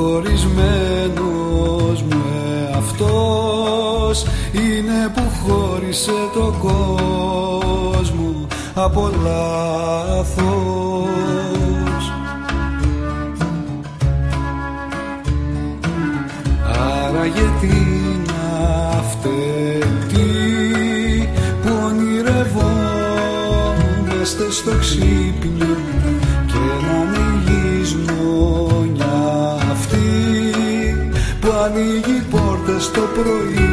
χωρισμένος μου αυτός είναι που χώρισε το κόσμο από λάθος πόρτες το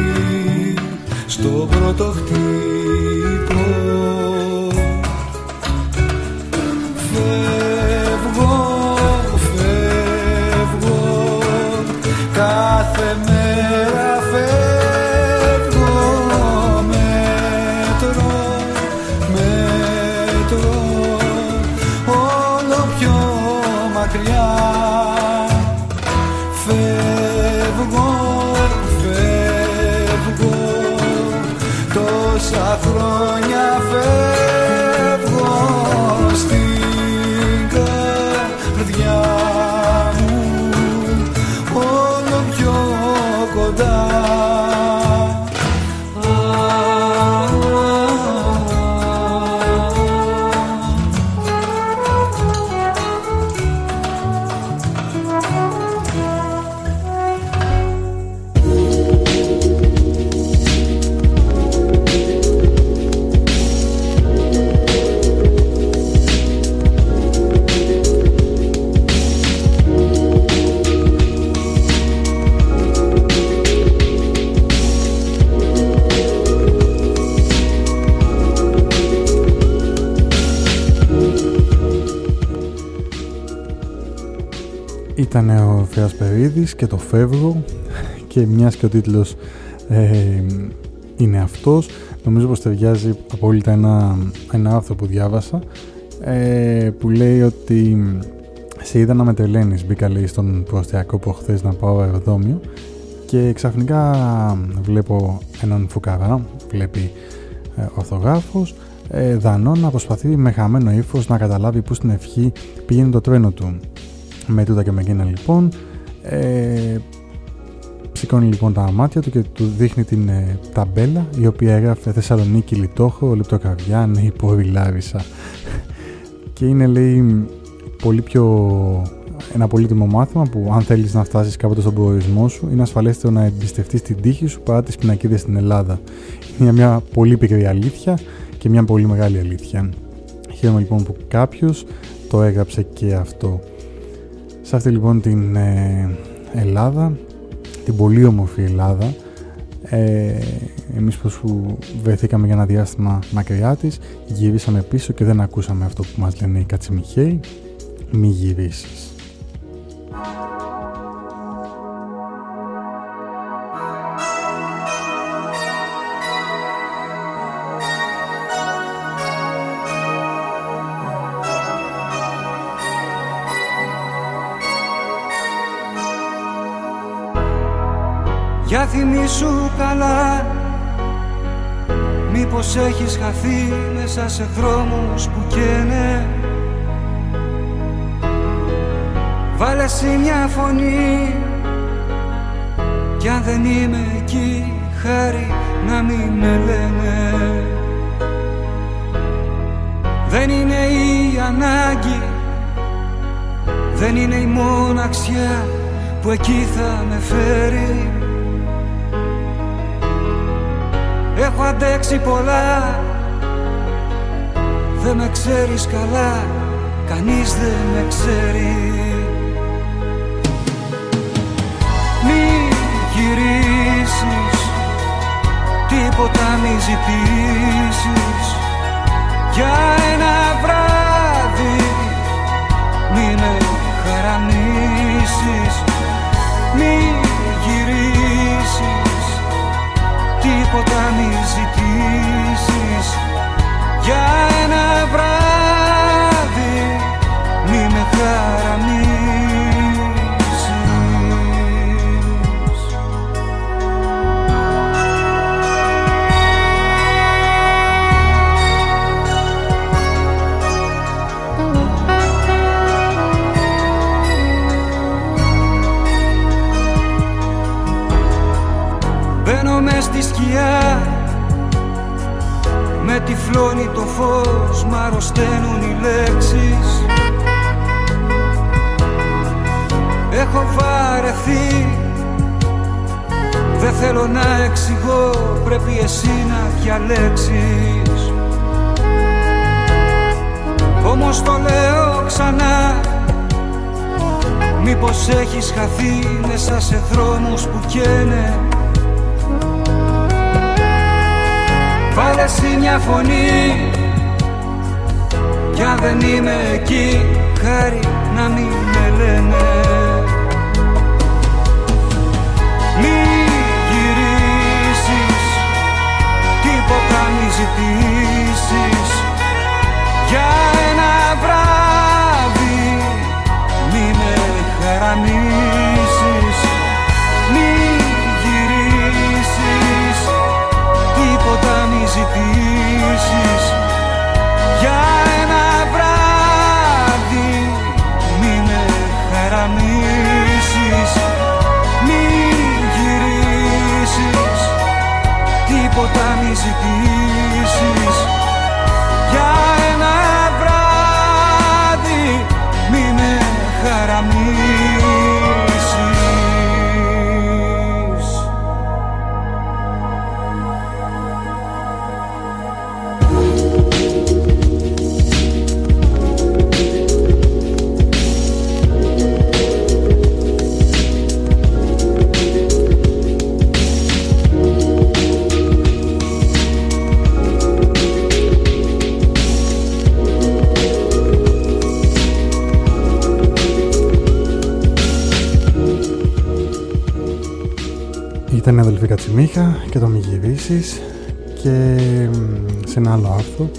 ήταν ο Φέας Περίδης και το Φεύγω και μιας και ο τίτλος ε, είναι αυτός. Νομίζω πως ταιριάζει απόλυτα ένα, ένα άρθρο που διάβασα ε, που λέει ότι σε είδα να με τρελαίνεις μπήκα λέει στον προαστιακό που χθες να πάω αεροδρόμιο και ξαφνικά βλέπω έναν φουκαρά βλέπει ε, ορθογράφος ε, δανό να προσπαθεί με χαμένο ύφος να καταλάβει που στην ευχή πηγαίνει το τρένο του με τούτα και με εκείνα λοιπόν ε, Σηκώνει λοιπόν τα μάτια του και του δείχνει την ε, ταμπέλα η οποία έγραφε Θεσσαλονίκη Λιτόχο, Λεπτοκαρδιά, Νέη Πόρη Λάρισα. και είναι λέει πολύ πιο ένα πολύτιμο μάθημα που αν θέλεις να φτάσεις κάποτε στον προορισμό σου είναι ασφαλέστερο να εμπιστευτείς την τύχη σου παρά τις πινακίδες στην Ελλάδα. Είναι μια πολύ πικρή αλήθεια και μια πολύ μεγάλη αλήθεια. Χαίρομαι λοιπόν που κάποιος το έγραψε και αυτό. Σε αυτή λοιπόν την ε, Ελλάδα την πολύ όμορφη Ελλάδα ε, εμείς που βρεθήκαμε για ένα διάστημα μακριά της γυρίσαμε πίσω και δεν ακούσαμε αυτό που μας λένε οι κατσιμιχαίοι μη γυρίσεις θυμίσου καλά. Μήπως έχεις χαθεί μέσα σε δρόμους που καίνε. Βάλε εσύ μια φωνή. Κι αν δεν είμαι εκεί χάρη να μην με λένε. Δεν είναι η ανάγκη. Δεν είναι η μοναξιά που εκεί θα με φέρει Έχω αντέξει πολλά. Δεν με ξέρεις καλά. Κανείς δεν με ξέρει. Μη γυρίσεις. Τίποτα μη ζητήσεις. Για ένα βράδυ Μη με χαραμίσεις Μη τίποτα μη ζητήσεις. Για ένα βράδυ μη με χαραμίσεις τυφλώνει το φως, μ' αρρωσταίνουν οι λέξεις. Έχω βαρεθεί Δεν θέλω να εξηγώ, πρέπει εσύ να διαλέξεις. Όμως το λέω ξανά Μήπως έχεις χαθεί μέσα σε δρόμους που καίνε Βάλε εσύ μια φωνή. Κι αν δεν είμαι εκεί Χάρη να μην με λένε. Μη γυρίσεις Τίποτα μη ζητήσεις. Για ένα βράδυ Μη με χαραμίσεις τίποτα Κατσιμίχα και το μη και σε ένα άλλο άρθρο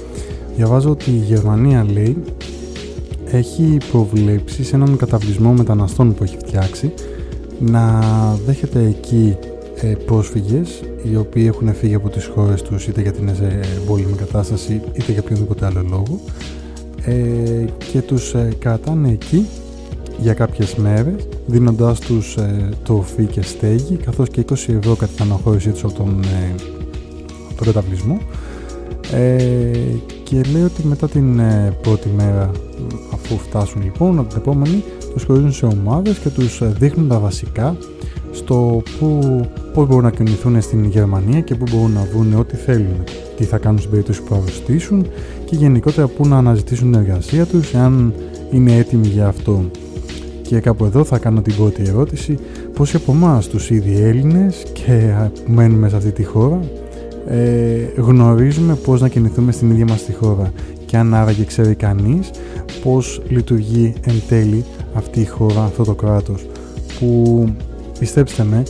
διαβάζω ότι η Γερμανία λέει έχει προβλέψει σε έναν καταβλισμό μεταναστών που έχει φτιάξει να δέχεται εκεί ε, πρόσφυγες οι οποίοι έχουν φύγει από τις χώρες τους είτε για την εμπόλεμη κατάσταση είτε για οποιονδήποτε άλλο λόγο ε, και τους ε, κρατάνε εκεί για κάποιες μέρες δίνοντάς τους ε, τροφή και στέγη καθώς και 20 ευρώ κατά την αναχώρησή τους από τον, ε, τον καταβλισμό ε, και λέει ότι μετά την ε, πρώτη μέρα αφού φτάσουν λοιπόν από την επόμενη τους χωρίζουν σε ομάδες και τους δείχνουν τα βασικά στο που, πώς μπορούν να κινηθούν στην Γερμανία και πού μπορούν να βρουν ό,τι θέλουν τι θα κάνουν στην περίπτωση που αρρωστήσουν και γενικότερα πού να αναζητήσουν την εργασία τους εάν είναι έτοιμοι για αυτό. Και κάπου εδώ θα κάνω την πρώτη ερώτηση. Πόσοι από εμάς τους ήδη Έλληνες και μένουμε σε αυτή τη χώρα ε, γνωρίζουμε πώς να κινηθούμε στην ίδια μας τη χώρα και αν άραγε ξέρει κανείς πώς λειτουργεί εν τέλει αυτή η χώρα, αυτό το κράτος που πιστέψτε με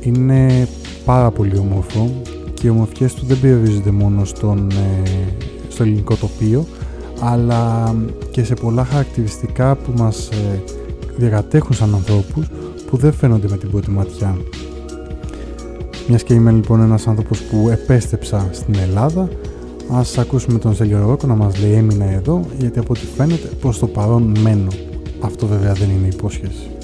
είναι πάρα πολύ όμορφο και οι ομορφιές του δεν περιορίζονται μόνο στον, ε, στο ελληνικό τοπίο αλλά και σε πολλά χαρακτηριστικά που μας ε, διαγατέχουν σαν ανθρώπους που δεν φαίνονται με την πρώτη ματιά. Μιας και είμαι λοιπόν ένας άνθρωπος που επέστεψα στην Ελλάδα ας ακούσουμε τον Σέλιο Ρόκο να μας λέει έμεινα εδώ γιατί από ό,τι φαίνεται προς το παρόν μένω. Αυτό βέβαια δεν είναι υπόσχεση.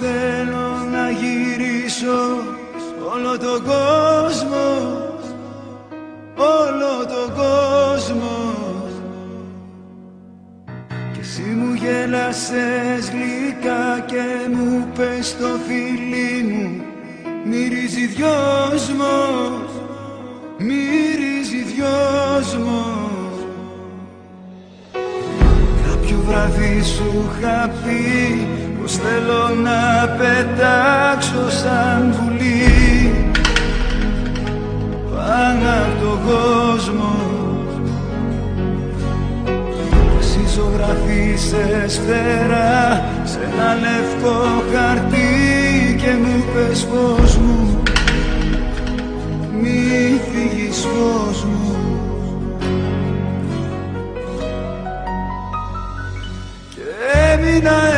Πει από τον κόσμος. Εσύ ζωγραφείς σε σφαίρα σε ένα λευκό χαρτί και μου πες πως μου μη φύγεις φως μου να έρθω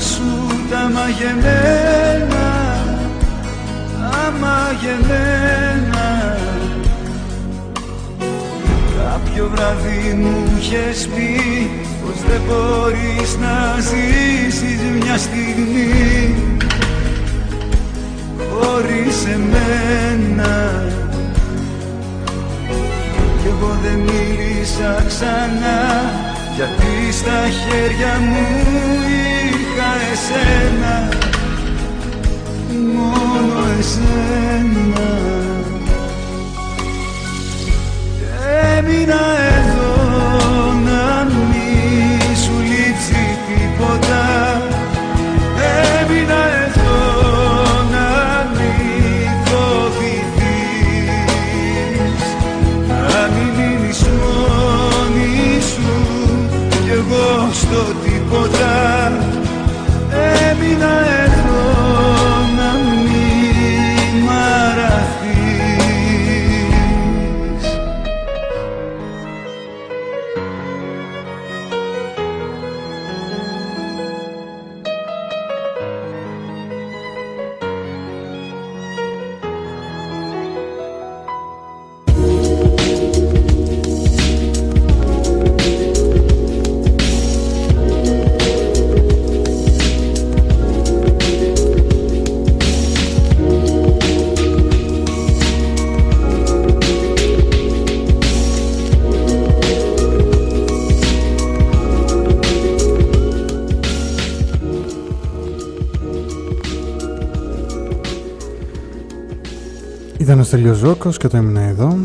σου τα μαγεμένα, τα Κάποιο βράδυ μου είχες πει πως δεν μπορείς να ζήσεις μια στιγμή. Χωρίς εμένα. Κι εγώ δεν μίλησα ξανά γιατί στα χέρια μου είχα εσένα μόνο εσένα. Έμεινα εδώ να μη σου λείψει τίποτα Στέλιος Ζώκος και το έμεινα εδώ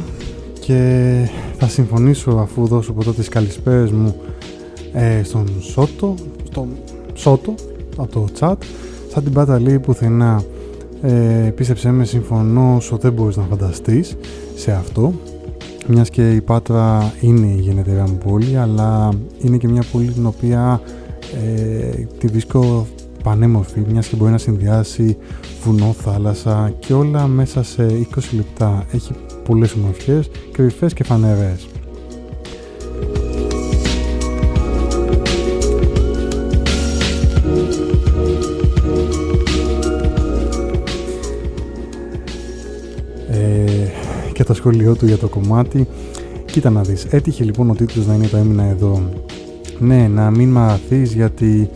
και θα συμφωνήσω αφού δώσω ποτέ τις καλησπέρες μου ε, στον Σότο, στον Σότο από το chat. Σαν την πάτα λέει πουθενά ε, πίστεψέ με συμφωνώ όσο δεν μπορείς να φανταστείς σε αυτό. Μιας και η Πάτρα είναι η γενεταιρά μου πόλη αλλά είναι και μια πόλη την οποία ε, τη βρίσκω πανέμορφη μιας και μπορεί να συνδυάσει βουνό, θάλασσα και όλα μέσα σε 20 λεπτά. Έχει πολλές ομορφιές, κρυφές και φανερές. Ε, και το σχολείο του για το κομμάτι. Κοίτα να δεις. Έτυχε λοιπόν ο τίτλος να είναι το έμεινα εδώ ναι να μην μαθείς γιατί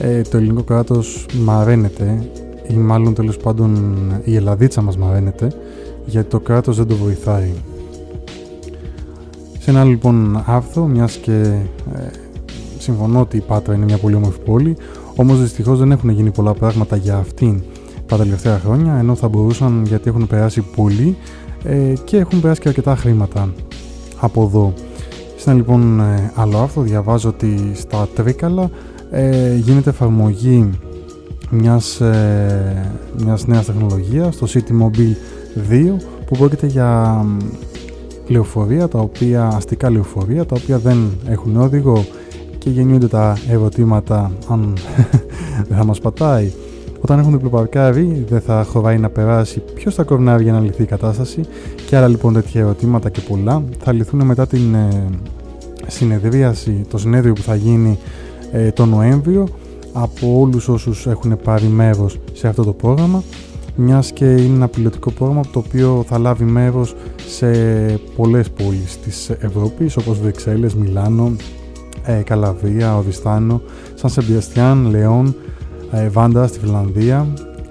ε, το ελληνικό κράτος μαραίνεται ή μάλλον τέλος πάντων η Ελλαδίτσα μας μαραίνεται γιατί το κράτος δεν το βοηθάει. Σε ένα λοιπόν άρθρο, μιας και ε, συμφωνώ ότι η Πάτρα είναι μια πολύ όμορφη πόλη, όμως δυστυχώς δεν έχουν γίνει πολλά πράγματα για αυτήν τα τελευταία χρόνια, ενώ θα μπορούσαν γιατί έχουν περάσει πολύ ε, και έχουν περάσει και αρκετά χρήματα από εδώ. Σε ένα λοιπόν ε, άλλο άρθρο διαβάζω ότι στα Τρίκαλα ε, γίνεται εφαρμογή μιας, ε, μιας νέας τεχνολογίας, το City Mobile 2, που πρόκειται για λεωφορεία, τα οποία, αστικά λεωφορεία, τα οποία δεν έχουν όδηγο και γεννιούνται τα ερωτήματα αν δεν θα μας πατάει. Όταν έχουν διπλοπαρκάρει, δεν θα χωράει να περάσει ποιος θα κορνάρει για να λυθεί η κατάσταση και άρα λοιπόν τέτοια ερωτήματα και πολλά θα λυθούν μετά την ε, συνεδρίαση, το συνέδριο που θα γίνει ε, το Νοέμβριο από όλους όσους έχουν πάρει μέρος σε αυτό το πρόγραμμα μιας και είναι ένα πιλωτικό πρόγραμμα το οποίο θα λάβει μέρος σε πολλές πόλεις της Ευρώπης όπως Βρυξέλλες, Μιλάνο, ε, Καλαβρία, Οριστάνο, Σαν Σεμπιαστιάν, Λεόν, ε, Βάντα στη Φιλανδία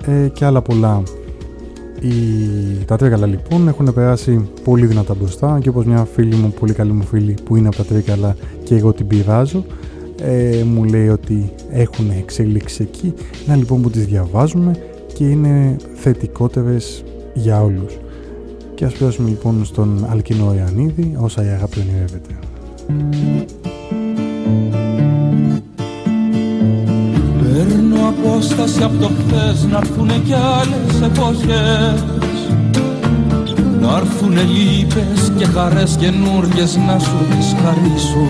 ε, και άλλα πολλά. Οι... Τα Τρίκαλα λοιπόν έχουν περάσει πολύ δυνατά μπροστά και όπως μια φίλη μου, πολύ καλή μου φίλη που είναι από τα Τρίκαλα και εγώ την πειράζω ε, μου λέει ότι έχουν εξέλιξει εκεί. Να λοιπόν που τις διαβάζουμε και είναι θετικότερες για όλους. Και ας περάσουμε λοιπόν στον Αλκινό Ιαννίδη όσα η αγάπη ονειρεύεται. Παίρνω απόσταση από το χθες να έρθουνε κι άλλες εποχές. Να έρθουνε λύπες και χαρές καινούργιες να σου τις χαρίσω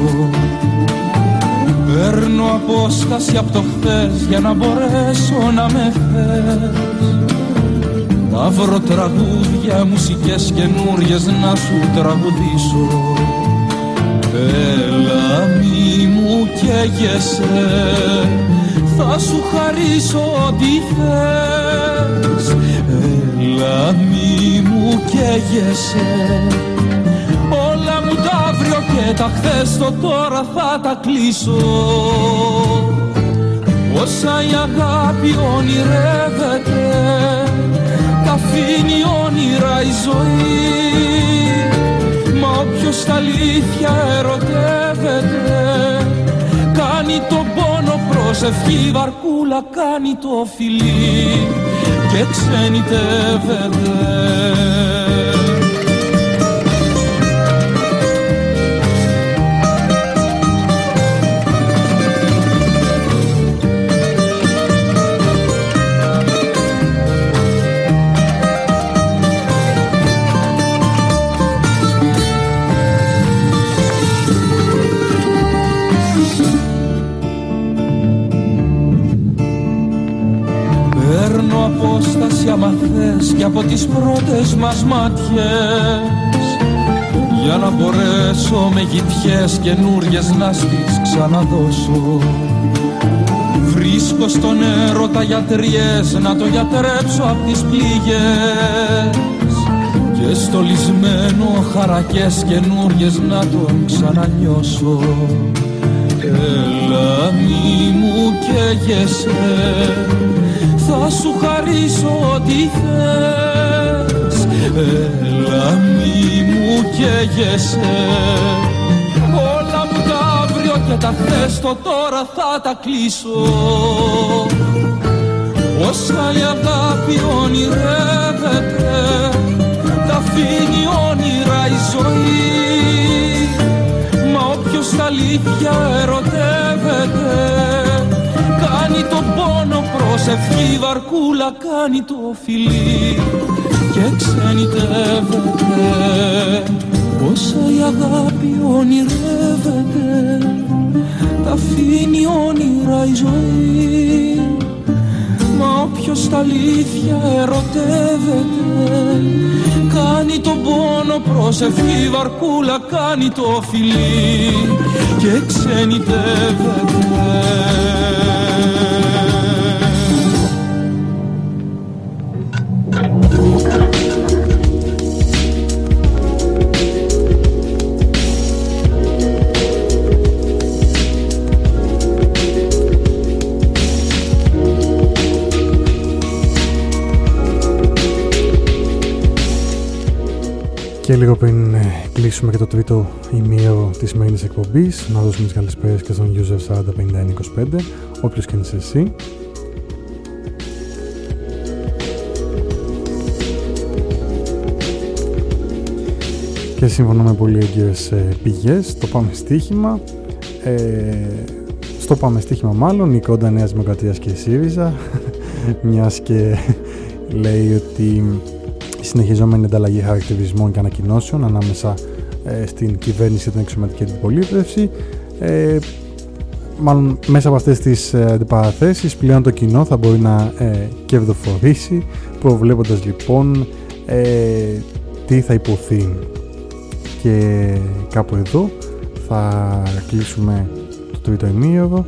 Παίρνω απόσταση από το χθες για να μπορέσω να με θες. Να βρω τραγούδια, μουσικές καινούριες να σου τραγουδήσω. Έλα μη μου καίγεσαι, θα σου χαρίσω ό,τι θες. Έλα μη μου καίγεσαι και τα χθες το τώρα θα τα κλείσω. Όσα η αγάπη ονειρεύεται τα αφήνει όνειρα η ζωή. Μα όποιος τα αλήθεια ερωτεύεται προσευχή βαρκούλα κάνει το φιλί και ξενιτεύεται θες και από τις πρώτες μας μάτιες. Για να μπορέσω με γητιές καινούριες να στις ξαναδώσω. Βρίσκω στον έρωτα γιατριές να το γιατρέψω απ' τις πληγές. Και στο λυσμένο χαρακές καινούριες να τον ξανανιώσω. Έλα μη μου καίγεσαι θα σου χαρίσω ό,τι θες. Έλα μη μου καίγεσαι. Όλα μου τα αύριο και τα χθες το τώρα θα τα κλείσω. Όσα η αγάπη ονειρεύεται Τα αφήνει όνειρα η ζωή. Μα όποιος τα αλήθεια ερωτεύεται κάνει τον πόνο προσευχή βαρκούλα κάνει το φιλί. Και ξενιτεύεται όσα η αγάπη ονειρεύεται. Τα αφήνει όνειρα η ζωή. Μα όποιος τα αλήθεια ερωτεύεται κάνει τον πόνο προσευχή βαρκούλα κάνει το φιλί. Και ξενιτεύεται Και λίγο πριν ε, κλείσουμε και το τρίτο ημίρο της σημερινής εκπομπής να δώσουμε τις καλησπέρες και στον user 405125 όποιος και είσαι εσύ. Και σύμφωνα με πολύ έγκυρες ε, πηγές. Το πάμε στοίχημα. Ε, στο πάμε στοίχημα μάλλον η κόντα Νέας Δημοκρατίας και η ΣΥΡΙΖΑ. Μιας και λέει ότι συνεχιζόμενη ανταλλαγή χαρακτηρισμών και ανακοινώσεων ανάμεσα ε, στην κυβέρνηση και την εξωματική αντιπολίτευση. Ε, μάλλον μέσα από αυτές τις ε, αντιπαραθέσεις πλέον το κοινό θα μπορεί να ε, κερδοφορήσει προβλέποντας λοιπόν ε, τι θα υποθεί και κάπου εδώ θα κλείσουμε το τρίτο ημίωρο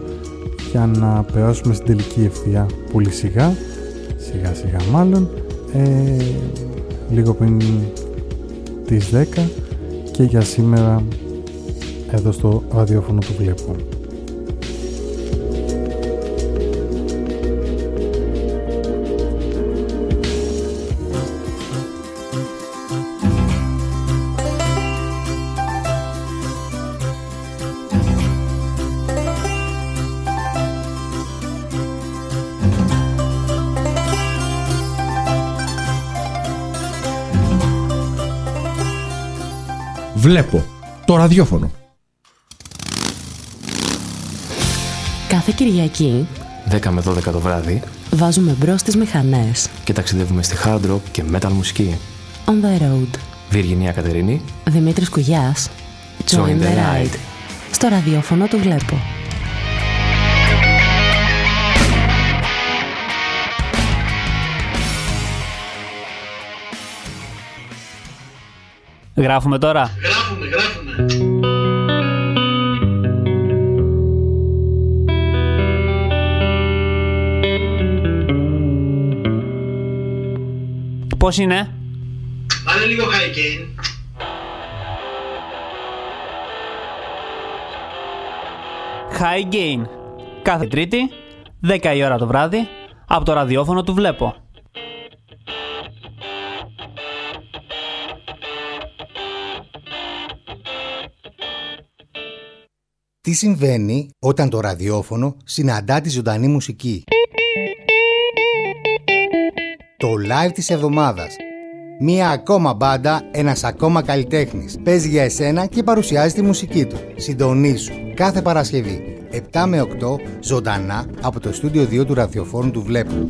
για να περάσουμε στην τελική ευθεία πολύ σιγά σιγά σιγά μάλλον ε, λίγο πριν τις 10 και για σήμερα εδώ στο ραδιόφωνο του βλέπω. Βλέπω το ραδιόφωνο. Κάθε Κυριακή 10 με 12 το βράδυ βάζουμε μπρος τις μηχανές και ταξιδεύουμε στη hard rock και metal μουσική. On the road. Βιργινία Κατερίνη. Δημήτρης Κουγιάς. Join, the ride. Στο ραδιόφωνο του βλέπω. Γράφουμε τώρα. Γράφουμε, γράφουμε. Πώς είναι; Βάλε λίγο high gain. High gain. Κάθε Τρίτη, 10 η ώρα το βράδυ, από το ραδιόφωνο του βλέπω. Τι συμβαίνει όταν το ραδιόφωνο συναντά τη ζωντανή μουσική; Το live της εβδομάδας. Μία ακόμα μπάντα, ένας ακόμα καλλιτέχνης. Παίζει για εσένα και παρουσιάζει τη μουσική του. Συντονίσου κάθε Παρασκευή 7 με 8 ζωντανά από το στούντιο 2 του ραδιοφόρου του Βλέπου.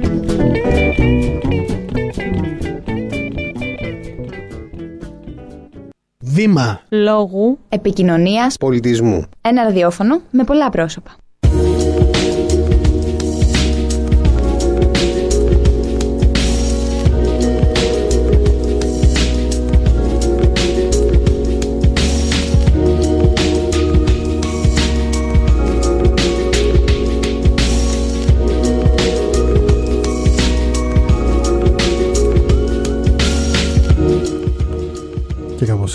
Βήμα λόγου, επικοινωνίας, πολιτισμού. Ένα ραδιόφωνο με πολλά πρόσωπα.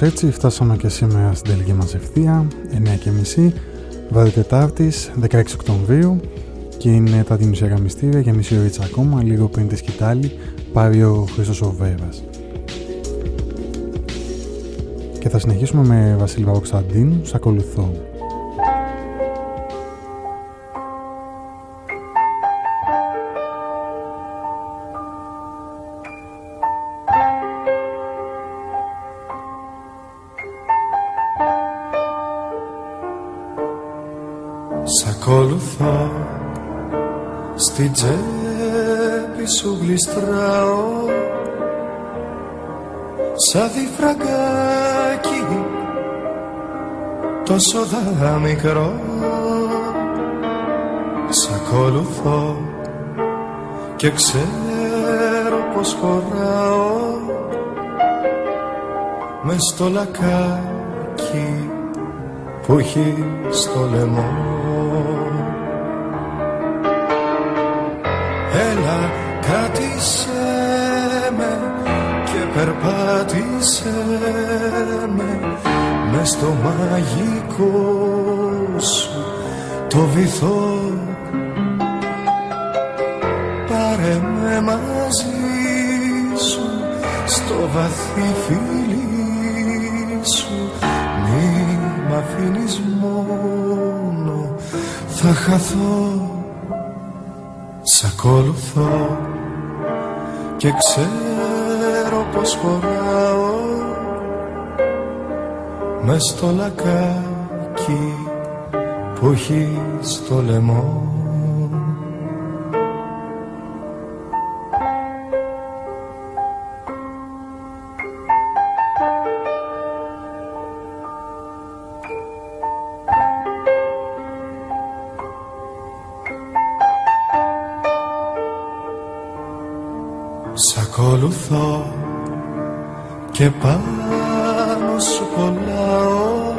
Έτσι φτάσαμε και σήμερα στην τελική μας ευθεία, 9.30, βράδυ Τετάρτης, 16 Οκτωβρίου και είναι τα δημοσιακά μυστήρια για μισή ώρα ακόμα, λίγο πριν τη σκητάλη, πάρει ο Χρήστος Οβέρας. Και θα συνεχίσουμε με Βασίλη Παποκσταντίνου, σ' ακολουθώ. Τσέπη σου γλιστράω Σαν διφραγκάκι Τόσο δα μικρό Σ' ακολουθώ Και ξέρω πως χωράω. Μες στο λακάκι που έχει στο λαιμό μες στο μαγικό σου το βυθό. Πάρε με μαζί σου στο βαθύ φίλι σου. Μη μ' αφήνεις μόνο. Θα χαθώ. Σ' ακολουθώ. Και ξέρω πως χωράω μες στο λακάκι που έχεις στο λαιμό. Σ' ακολουθώ και πάνω σου κολλάω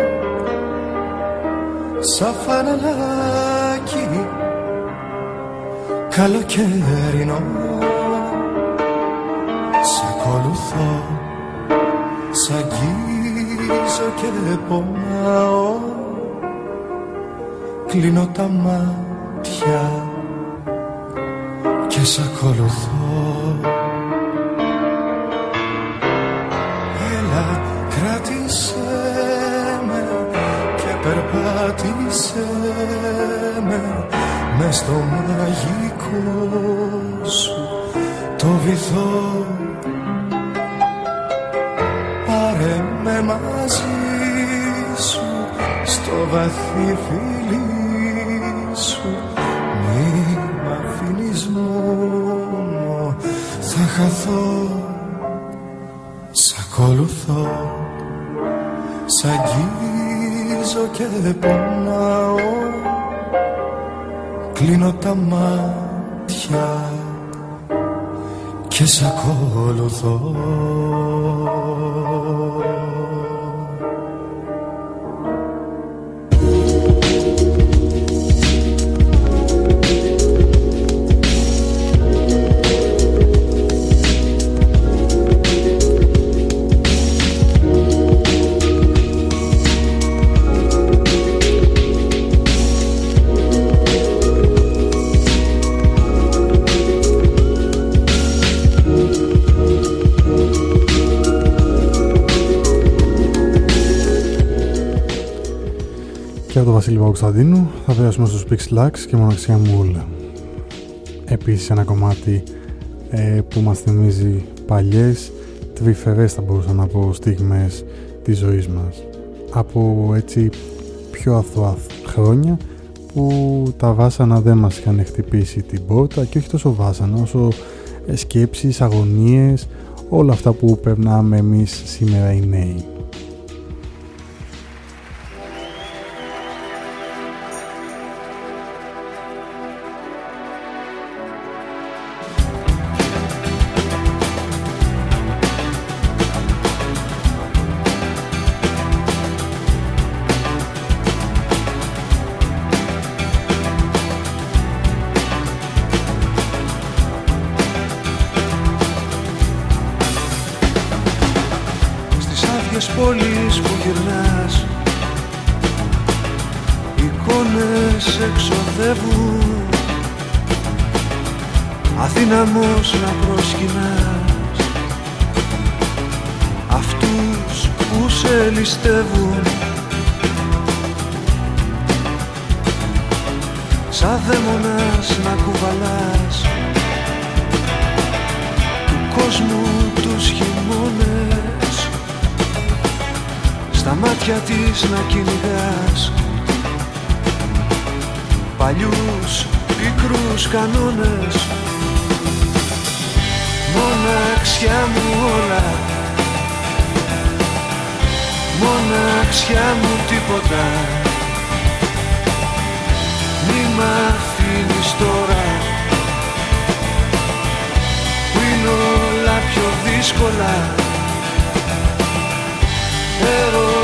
σαν φανελάκι καλοκαιρινό Σ' ακολουθώ σ' αγγίζω και πονάω. Κλείνω τα μάτια και σ' ακολουθώ περπάτησέ με μες στο μαγικό σου το βυθό. Πάρε με μαζί σου στο βαθύ φίλι σου. Μη μ' αφήνεις μόνο θα χαθώ. Σ' ακολουθώ Σ' αγγίζω και πονάω Κλείνω τα μάτια και σ' ακολουθώ Βασίλη Παπακοσταντίνου θα περάσουμε στους Pixlax και μοναξιά μου όλα. Επίσης ένα κομμάτι ε, που μας θυμίζει παλιές τβιφερές θα μπορούσα να πω στιγμές της ζωής μας από έτσι πιο αθώα χρόνια που τα βάσανα δεν μας είχαν χτυπήσει την πόρτα και όχι τόσο βάσανα όσο ε, σκέψεις, αγωνίες όλα αυτά που περνάμε εμείς σήμερα οι νέοι. αξιά μου τίποτα. Μη μ' αφήνεις τώρα Που είναι όλα πιο δύσκολα. Ερώ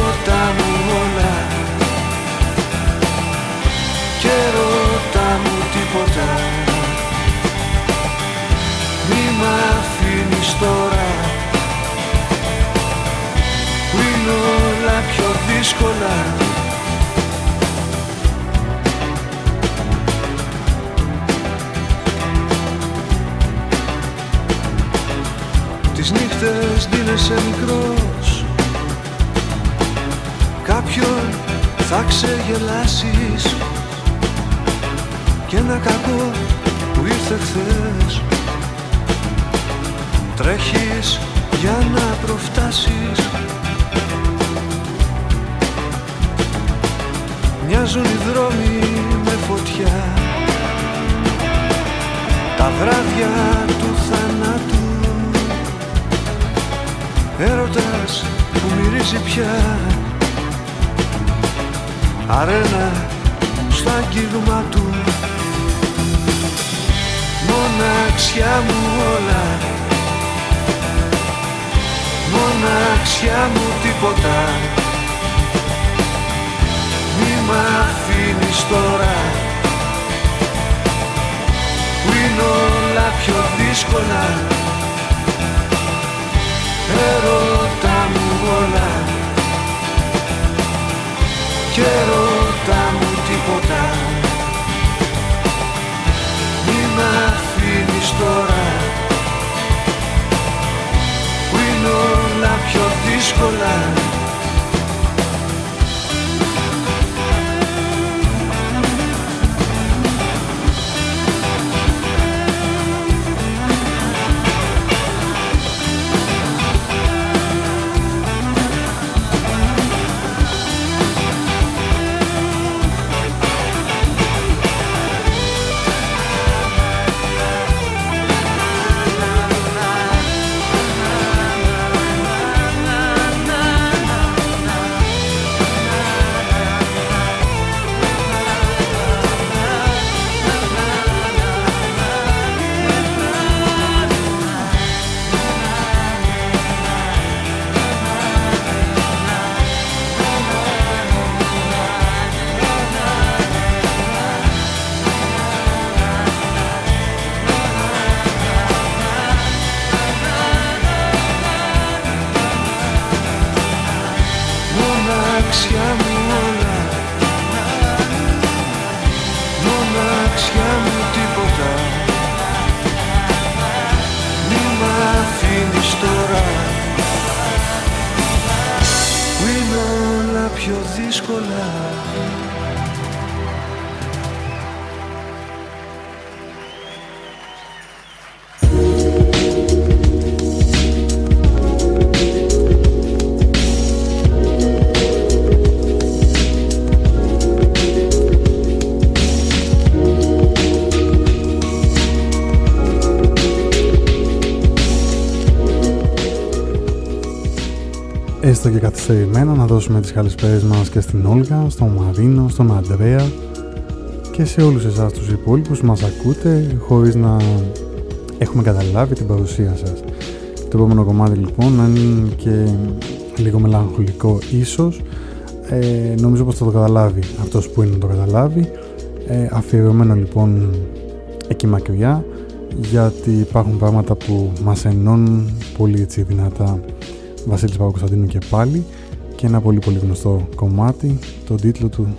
δύσκολα. Τις νύχτες ντύνεσαι μικρός. Κάποιον θα ξεγελάσεις. Και ένα κακό που ήρθε χθες. Τρέχεις για να προφτάσεις. μοιάζουν οι δρόμοι με φωτιά. Τα βράδια του θανάτου. Έρωτας που μυρίζει πια. Αρένα στο αγγίγμα του. Μοναξιά μου όλα. Μοναξιά μου τίποτα μ' αφήνεις τώρα. Που είναι όλα πιο δύσκολα. Ερώτα μου όλα. Και ερώτα μου τίποτα. Μη μ' αφήνεις τώρα. Που είναι όλα πιο δύσκολα. Έστω και καθυστερημένα να δώσουμε τις καλησπέρες μας και στην Όλγα, στον Μαρίνο, στον Αντρέα και σε όλους εσάς τους υπόλοιπους που μας ακούτε χωρίς να έχουμε καταλάβει την παρουσία σας. Το επόμενο κομμάτι λοιπόν, αν είναι και λίγο μελαγχολικό ίσως, ε, νομίζω πως θα το καταλάβει αυτός που είναι να το καταλάβει. Ε, αφιερωμένο λοιπόν εκεί μακριά, γιατί υπάρχουν πράγματα που μας ενώνουν πολύ έτσι δυνατά Βασίλης Παπακοσταντίνου και πάλι και ένα πολύ πολύ γνωστό κομμάτι, τον τίτλο του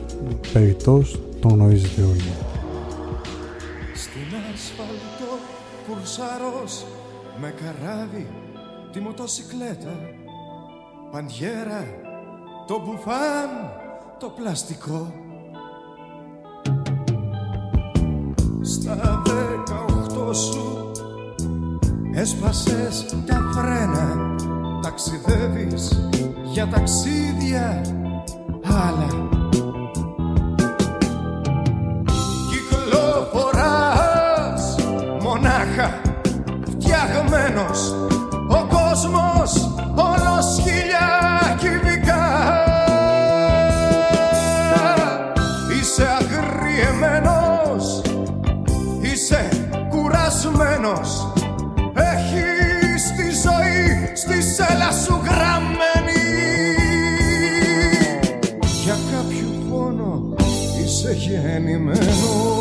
«Περιτός», τον γνωρίζετε όλοι. Στην ασφαλτό πουρσαρός με καράβι τη μοτοσικλέτα παντιέρα το μπουφάν το πλαστικό Στα δεκαοχτώ σου έσπασες τα φρένα ταξιδεύεις για ταξίδια άλλα Κυκλοφοράς μονάχα φτιαγμένος ο κόσμος όλος χιλιά κυβικά. Είσαι αγριεμένος, είσαι κουρασμένος Έχεις τη ζωή στη σέλα σου γραμμένη. Για κάποιο πόνο είσαι γεννημένος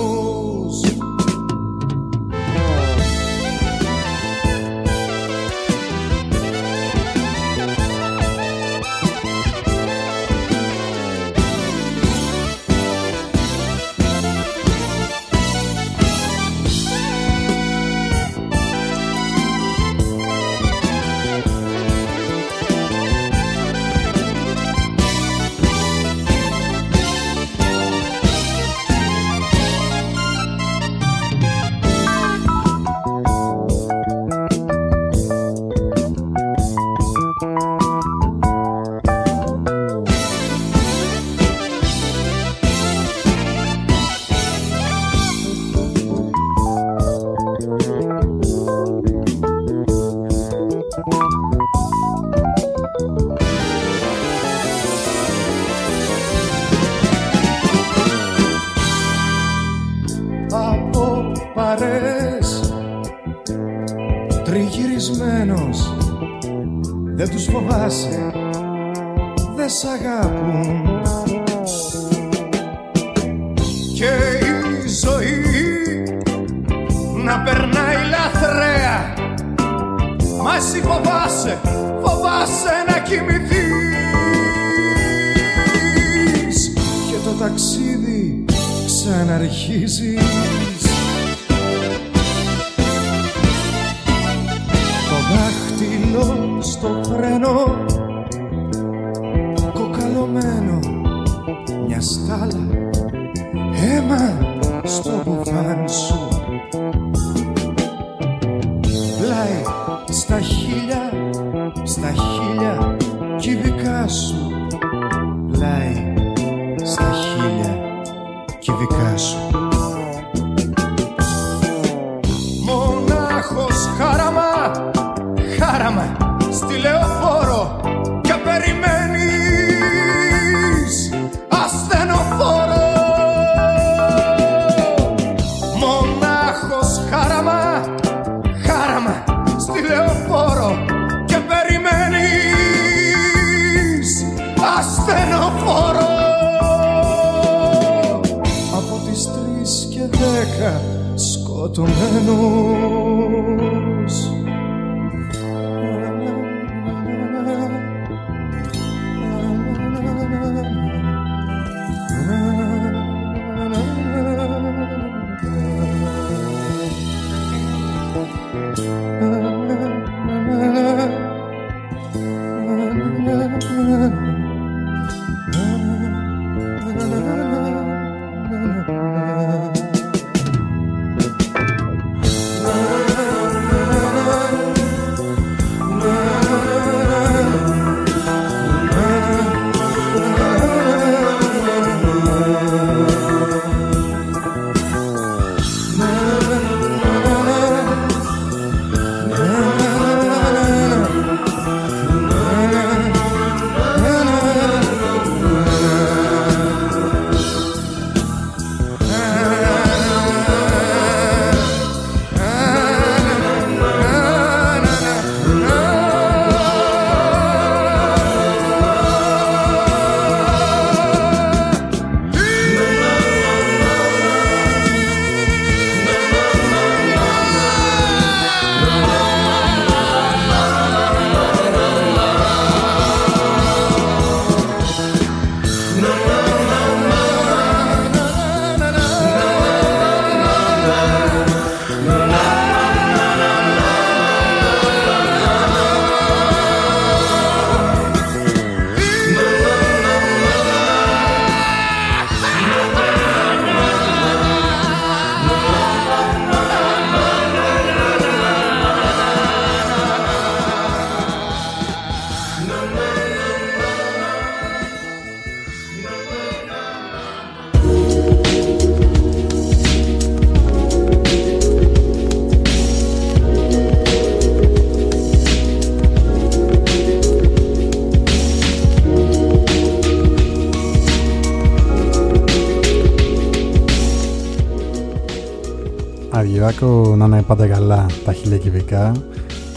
να είναι πάντα καλά τα χιλιακυβικά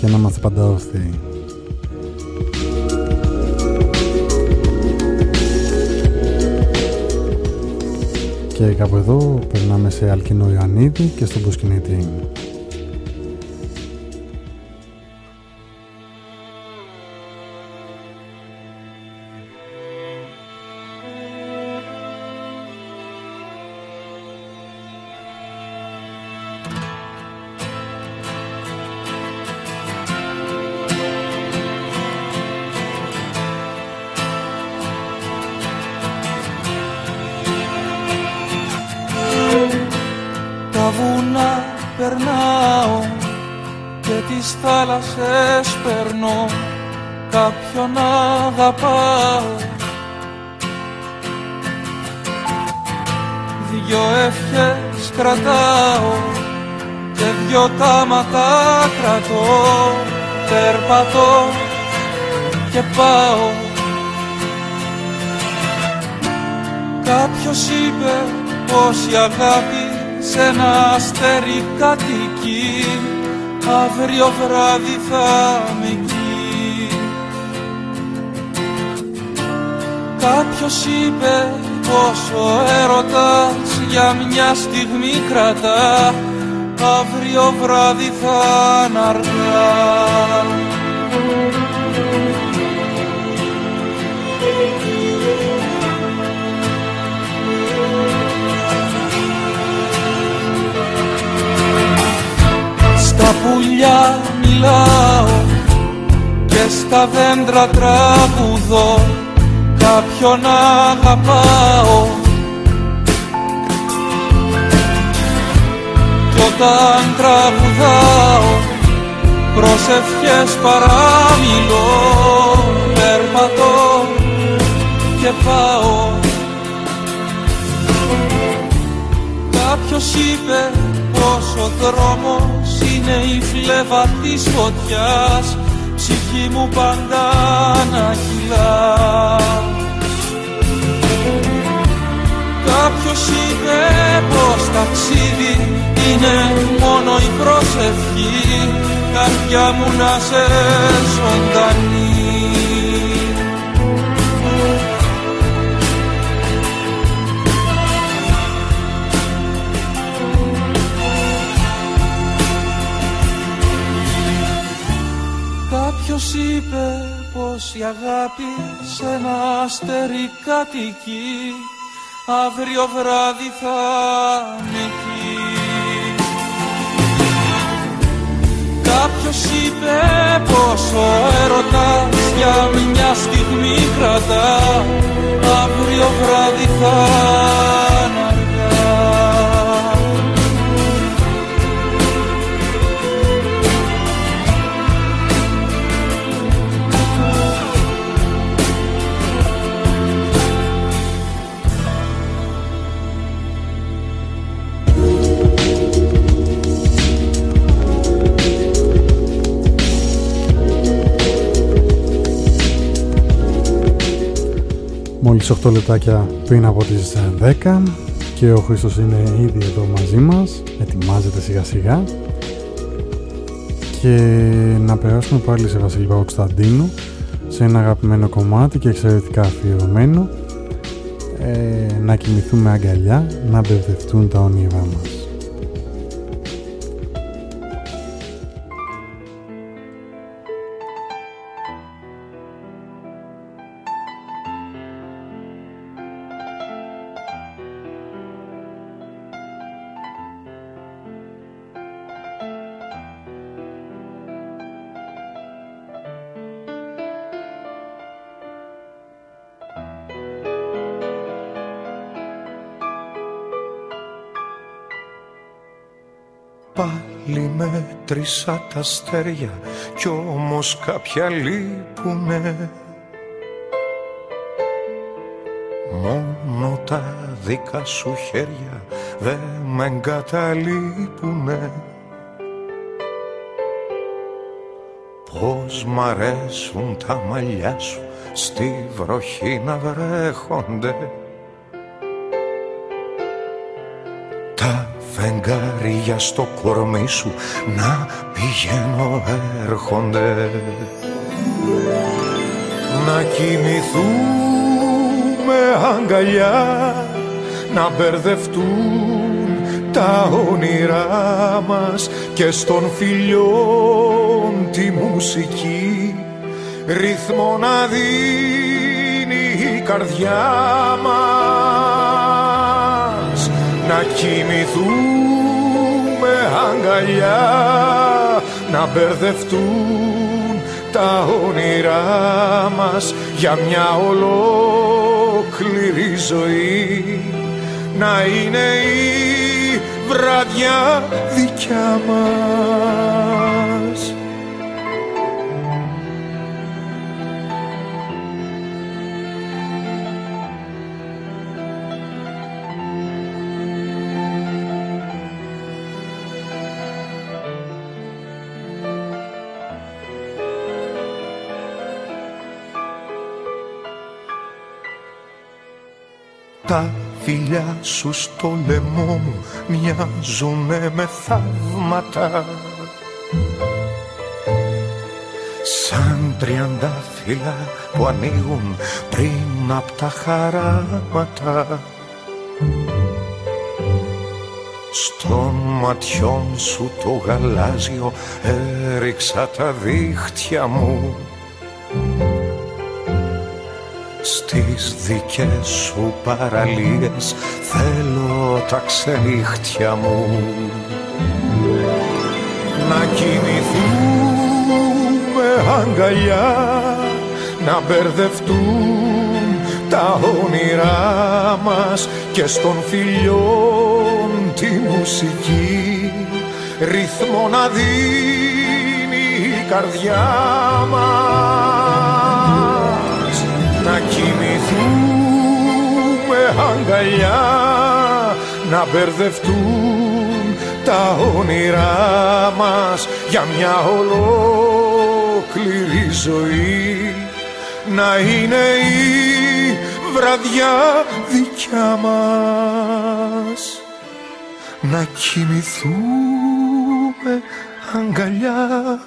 και να είμαστε πάντα όρθιοι. Και κάπου εδώ περνάμε σε Αλκινό Ιωαννίδη και στον Πουσκινίτη. αγάπη σε ένα αστέρι κατοικεί. Αύριο βράδυ θα με εκεί Κάποιος είπε πως ο έρωτας για μια στιγμή κρατά. Αύριο βράδυ θα αργά πουλιά μιλάω και στα δέντρα τραγουδώ. Κάποιον αγαπάω. Κι όταν τραγουδάω προσευχές παραμιλώ. Περπατώ και πάω. Κάποιος είπε πως ο δρόμος είναι η φλέβα της φωτιάς. Ψυχή μου πάντα να κυλά. Κάποιος είπε πως ταξίδι είναι μόνο η προσευχή. Καρδιά μου να σε ζωντανή Ποιος είπε πως η αγάπη σε ένα αστέρι κατοικεί αύριο βράδυ θα είναι εκεί. Κάποιος είπε πως ο έρωτας για μια στιγμή κρατά αύριο βράδυ θα είναι Μόλις 8 λεπτάκια πριν από τις 10 και ο Χρήστος είναι ήδη εδώ μαζί μας, ετοιμάζεται σιγά σιγά. Και να περάσουμε πάλι σε Βασίλη Κωνσταντίνου σε ένα αγαπημένο κομμάτι και εξαιρετικά αφιερωμένο. Ε, να κοιμηθούμε αγκαλιά, να μπερδευτούν τα όνειρά μας. Μέτρησα τα αστέρια κι όμως κάποια λείπουνε. Μόνο τα δικά σου χέρια δεν με εγκαταλείπουνε. Πώς μ' αρέσουν τα μαλλιά σου στη βροχή να βρέχονται Τα φεγγάρια στο κορμί σου να πηγαίνω έρχονται. Να κοιμηθούμε αγκαλιά να μπερδευτούν τα όνειρά μας και στον φιλιών τη μουσική. Ρυθμό να δίνει η καρδιά μας να κοιμηθούμε αγκαλιά να μπερδευτούν τα όνειρά μας για μια ολόκληρη ζωή. Να είναι η βραδιά δικιά μας Τα φιλιά σου στο λαιμό μου μοιάζουνε με θαύματα. Σαν τριαντάφυλλα που ανοίγουν πριν απ' τα χαράματα. Στον ματιών σου το γαλάζιο έριξα τα δίχτυα μου στις δικές σου παραλίες. Θέλω τα ξενύχτια μου να κοιμηθούμε αγκαλιά να μπερδευτούν τα όνειρά μας και στον φιλιών τη μουσική. Ρυθμό να δίνει η καρδιά μας να κοιμηθούμε αγκαλιά να μπερδευτούν τα όνειρά μας για μια ολόκληρη ζωή. Να είναι η βραδιά δικιά μας. Να κοιμηθούμε αγκαλιά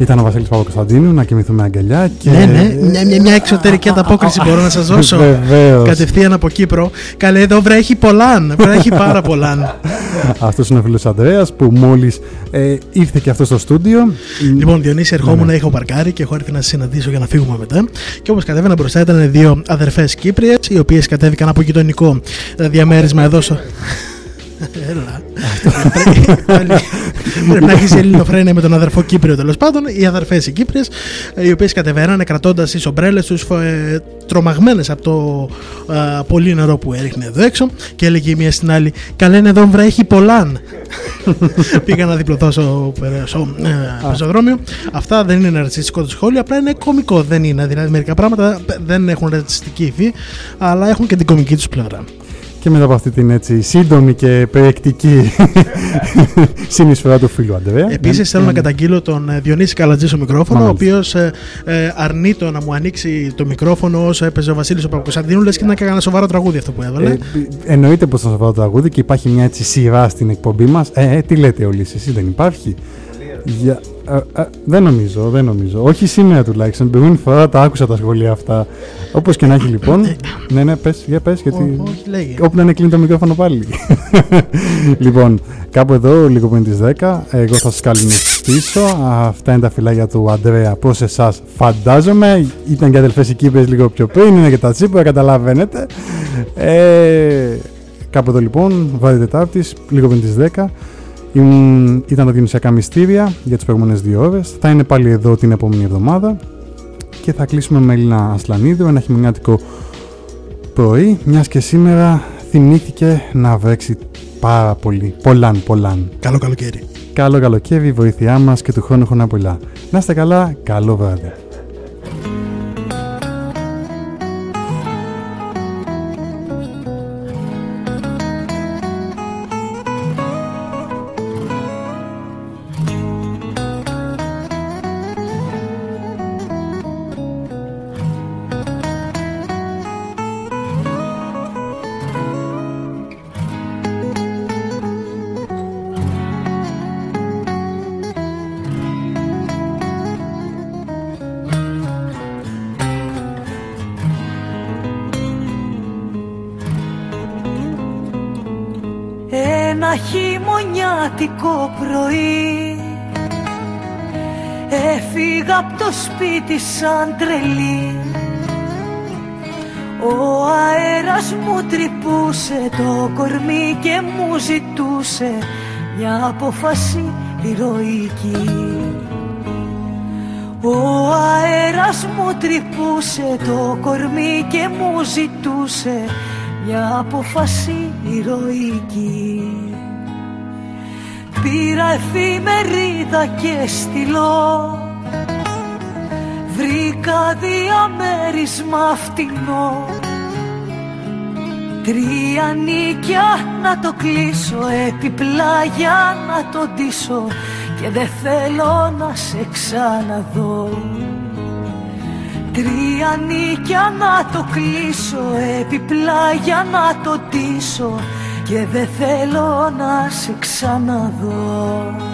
Ήταν ο Βασίλης Παπα-Κωνσταντίνου να κοιμηθούμε αγκαλιά. Και... Ναι, ναι, μια, μια, μια εξωτερική ανταπόκριση μπορώ να σας δώσω. Βεβαίως. Κατευθείαν από Κύπρο. Καλέ, εδώ βρέχει πολλάν. Βρέχει πάρα πολλάν. Αυτός είναι ο φίλος Ανδρέας που μόλις ε, ήρθε και αυτός στο στούντιο. Λοιπόν, Διονύση, ερχόμουν να έχω παρκάρει και έχω έρθει να σα συναντήσω για να φύγουμε μετά. Και όπως κατέβαινα μπροστά ήταν δύο αδερφές Κύπριες, οι οποίες κατέβηκαν από γειτονικό διαμέρισμα εδώ στο. Έλα. Πρέπει να έχει ελληνοφρένεια με τον αδερφό Κύπριο τέλος πάντων. Οι αδερφές οι Κύπριες, οι οποίες κατεβαίνανε κρατώντας τις ομπρέλες τους τρομαγμένες από το α, πολύ νερό που έριχνε εδώ έξω. Και έλεγε η μία στην άλλη: Καλέ εδώ βρέχει πολλάν. Πήγα να διπλωθώ στο, στο ε, πεζοδρόμιο. Αυτά δεν είναι ρατσιστικό το σχόλιο, απλά είναι κωμικό. Δεν είναι. Δηλαδή μερικά πράγματα δεν έχουν ρατσιστική υφή, αλλά έχουν και την κωμική τους πλευρά. Και μετά από αυτή την έτσι σύντομη και περιεκτική συνεισφορά του φίλου Αντρέα. Επίσης, θέλω να καταγγείλω τον ε, Διονύση Καλατζής στο μικρόφωνο, Μάλιστα. ο οποίος ε, ε, αρνείται να μου ανοίξει το μικρόφωνο όσο έπαιζε ο Βασίλης ο Παπακοσαντίνου, λες και να έκανε ένα σοβαρό τραγούδι αυτό που έβαλε. Ε, εννοείται πως ήταν σοβαρό τραγούδι και υπάρχει μια έτσι σειρά στην εκπομπή μας. Ε, ε, τι λέτε όλοι εσείς, δεν υπάρχει; Για, ε, ε, δεν νομίζω, δεν νομίζω. Όχι σήμερα τουλάχιστον. Την προηγούμενη φορά τα άκουσα τα σχόλια αυτά. Όπως και να έχει λοιπόν. ναι, ναι, πες, για πες. Γιατί... Όχι, λέγε. Όπου να είναι κλείνει το μικρόφωνο πάλι. λοιπόν, κάπου εδώ, λίγο πριν τις 10, εγώ θα σας καληνυχτήσω. Αυτά είναι τα φυλάκια του Αντρέα προ εσάς, φαντάζομαι. Ήταν και αδελφές οι Κύπρες λίγο πιο πριν, είναι και τα τσίπρα, καταλαβαίνετε. Ε, κάπου εδώ λοιπόν, βράδυ Τετάρτης, λίγο πριν τις 10. Ήταν τα Διονυσιακά Μυστήρια για τις προηγούμενες δύο ώρες. Θα είναι πάλι εδώ την επόμενη εβδομάδα και θα κλείσουμε με Έλληνα Ασλανίδου, ένα χειμωνιάτικο πρωί, μιας και σήμερα θυμήθηκε να βρέξει πάρα πολύ, πολλάν, πολλάν. Καλό καλοκαίρι. Καλό καλοκαίρι, βοήθειά μας και του χρόνου χρόνια πολλά. Να είστε καλά, καλό βράδυ. Σπίτι σαν τρελή. Ο αέρας μου τρυπούσε το κορμί και μου ζητούσε μια απόφαση ηρωική Ο αέρας μου τρυπούσε το κορμί και μου ζητούσε μια απόφαση ηρωική Πήρα εφημερίδα και στυλό Βρήκα διαμέρισμα φτηνό Τρία νίκια να το κλείσω Επιπλά για να το ντύσω Και δεν θέλω να σε ξαναδώ. Τρία νίκια να το κλείσω Επιπλά για να το ντύσω και δεν θέλω να σε ξαναδώ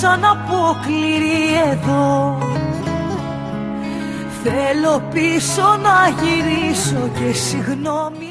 σαν αποκληρή εδώ. Θέλω πίσω να γυρίσω και συγγνώμη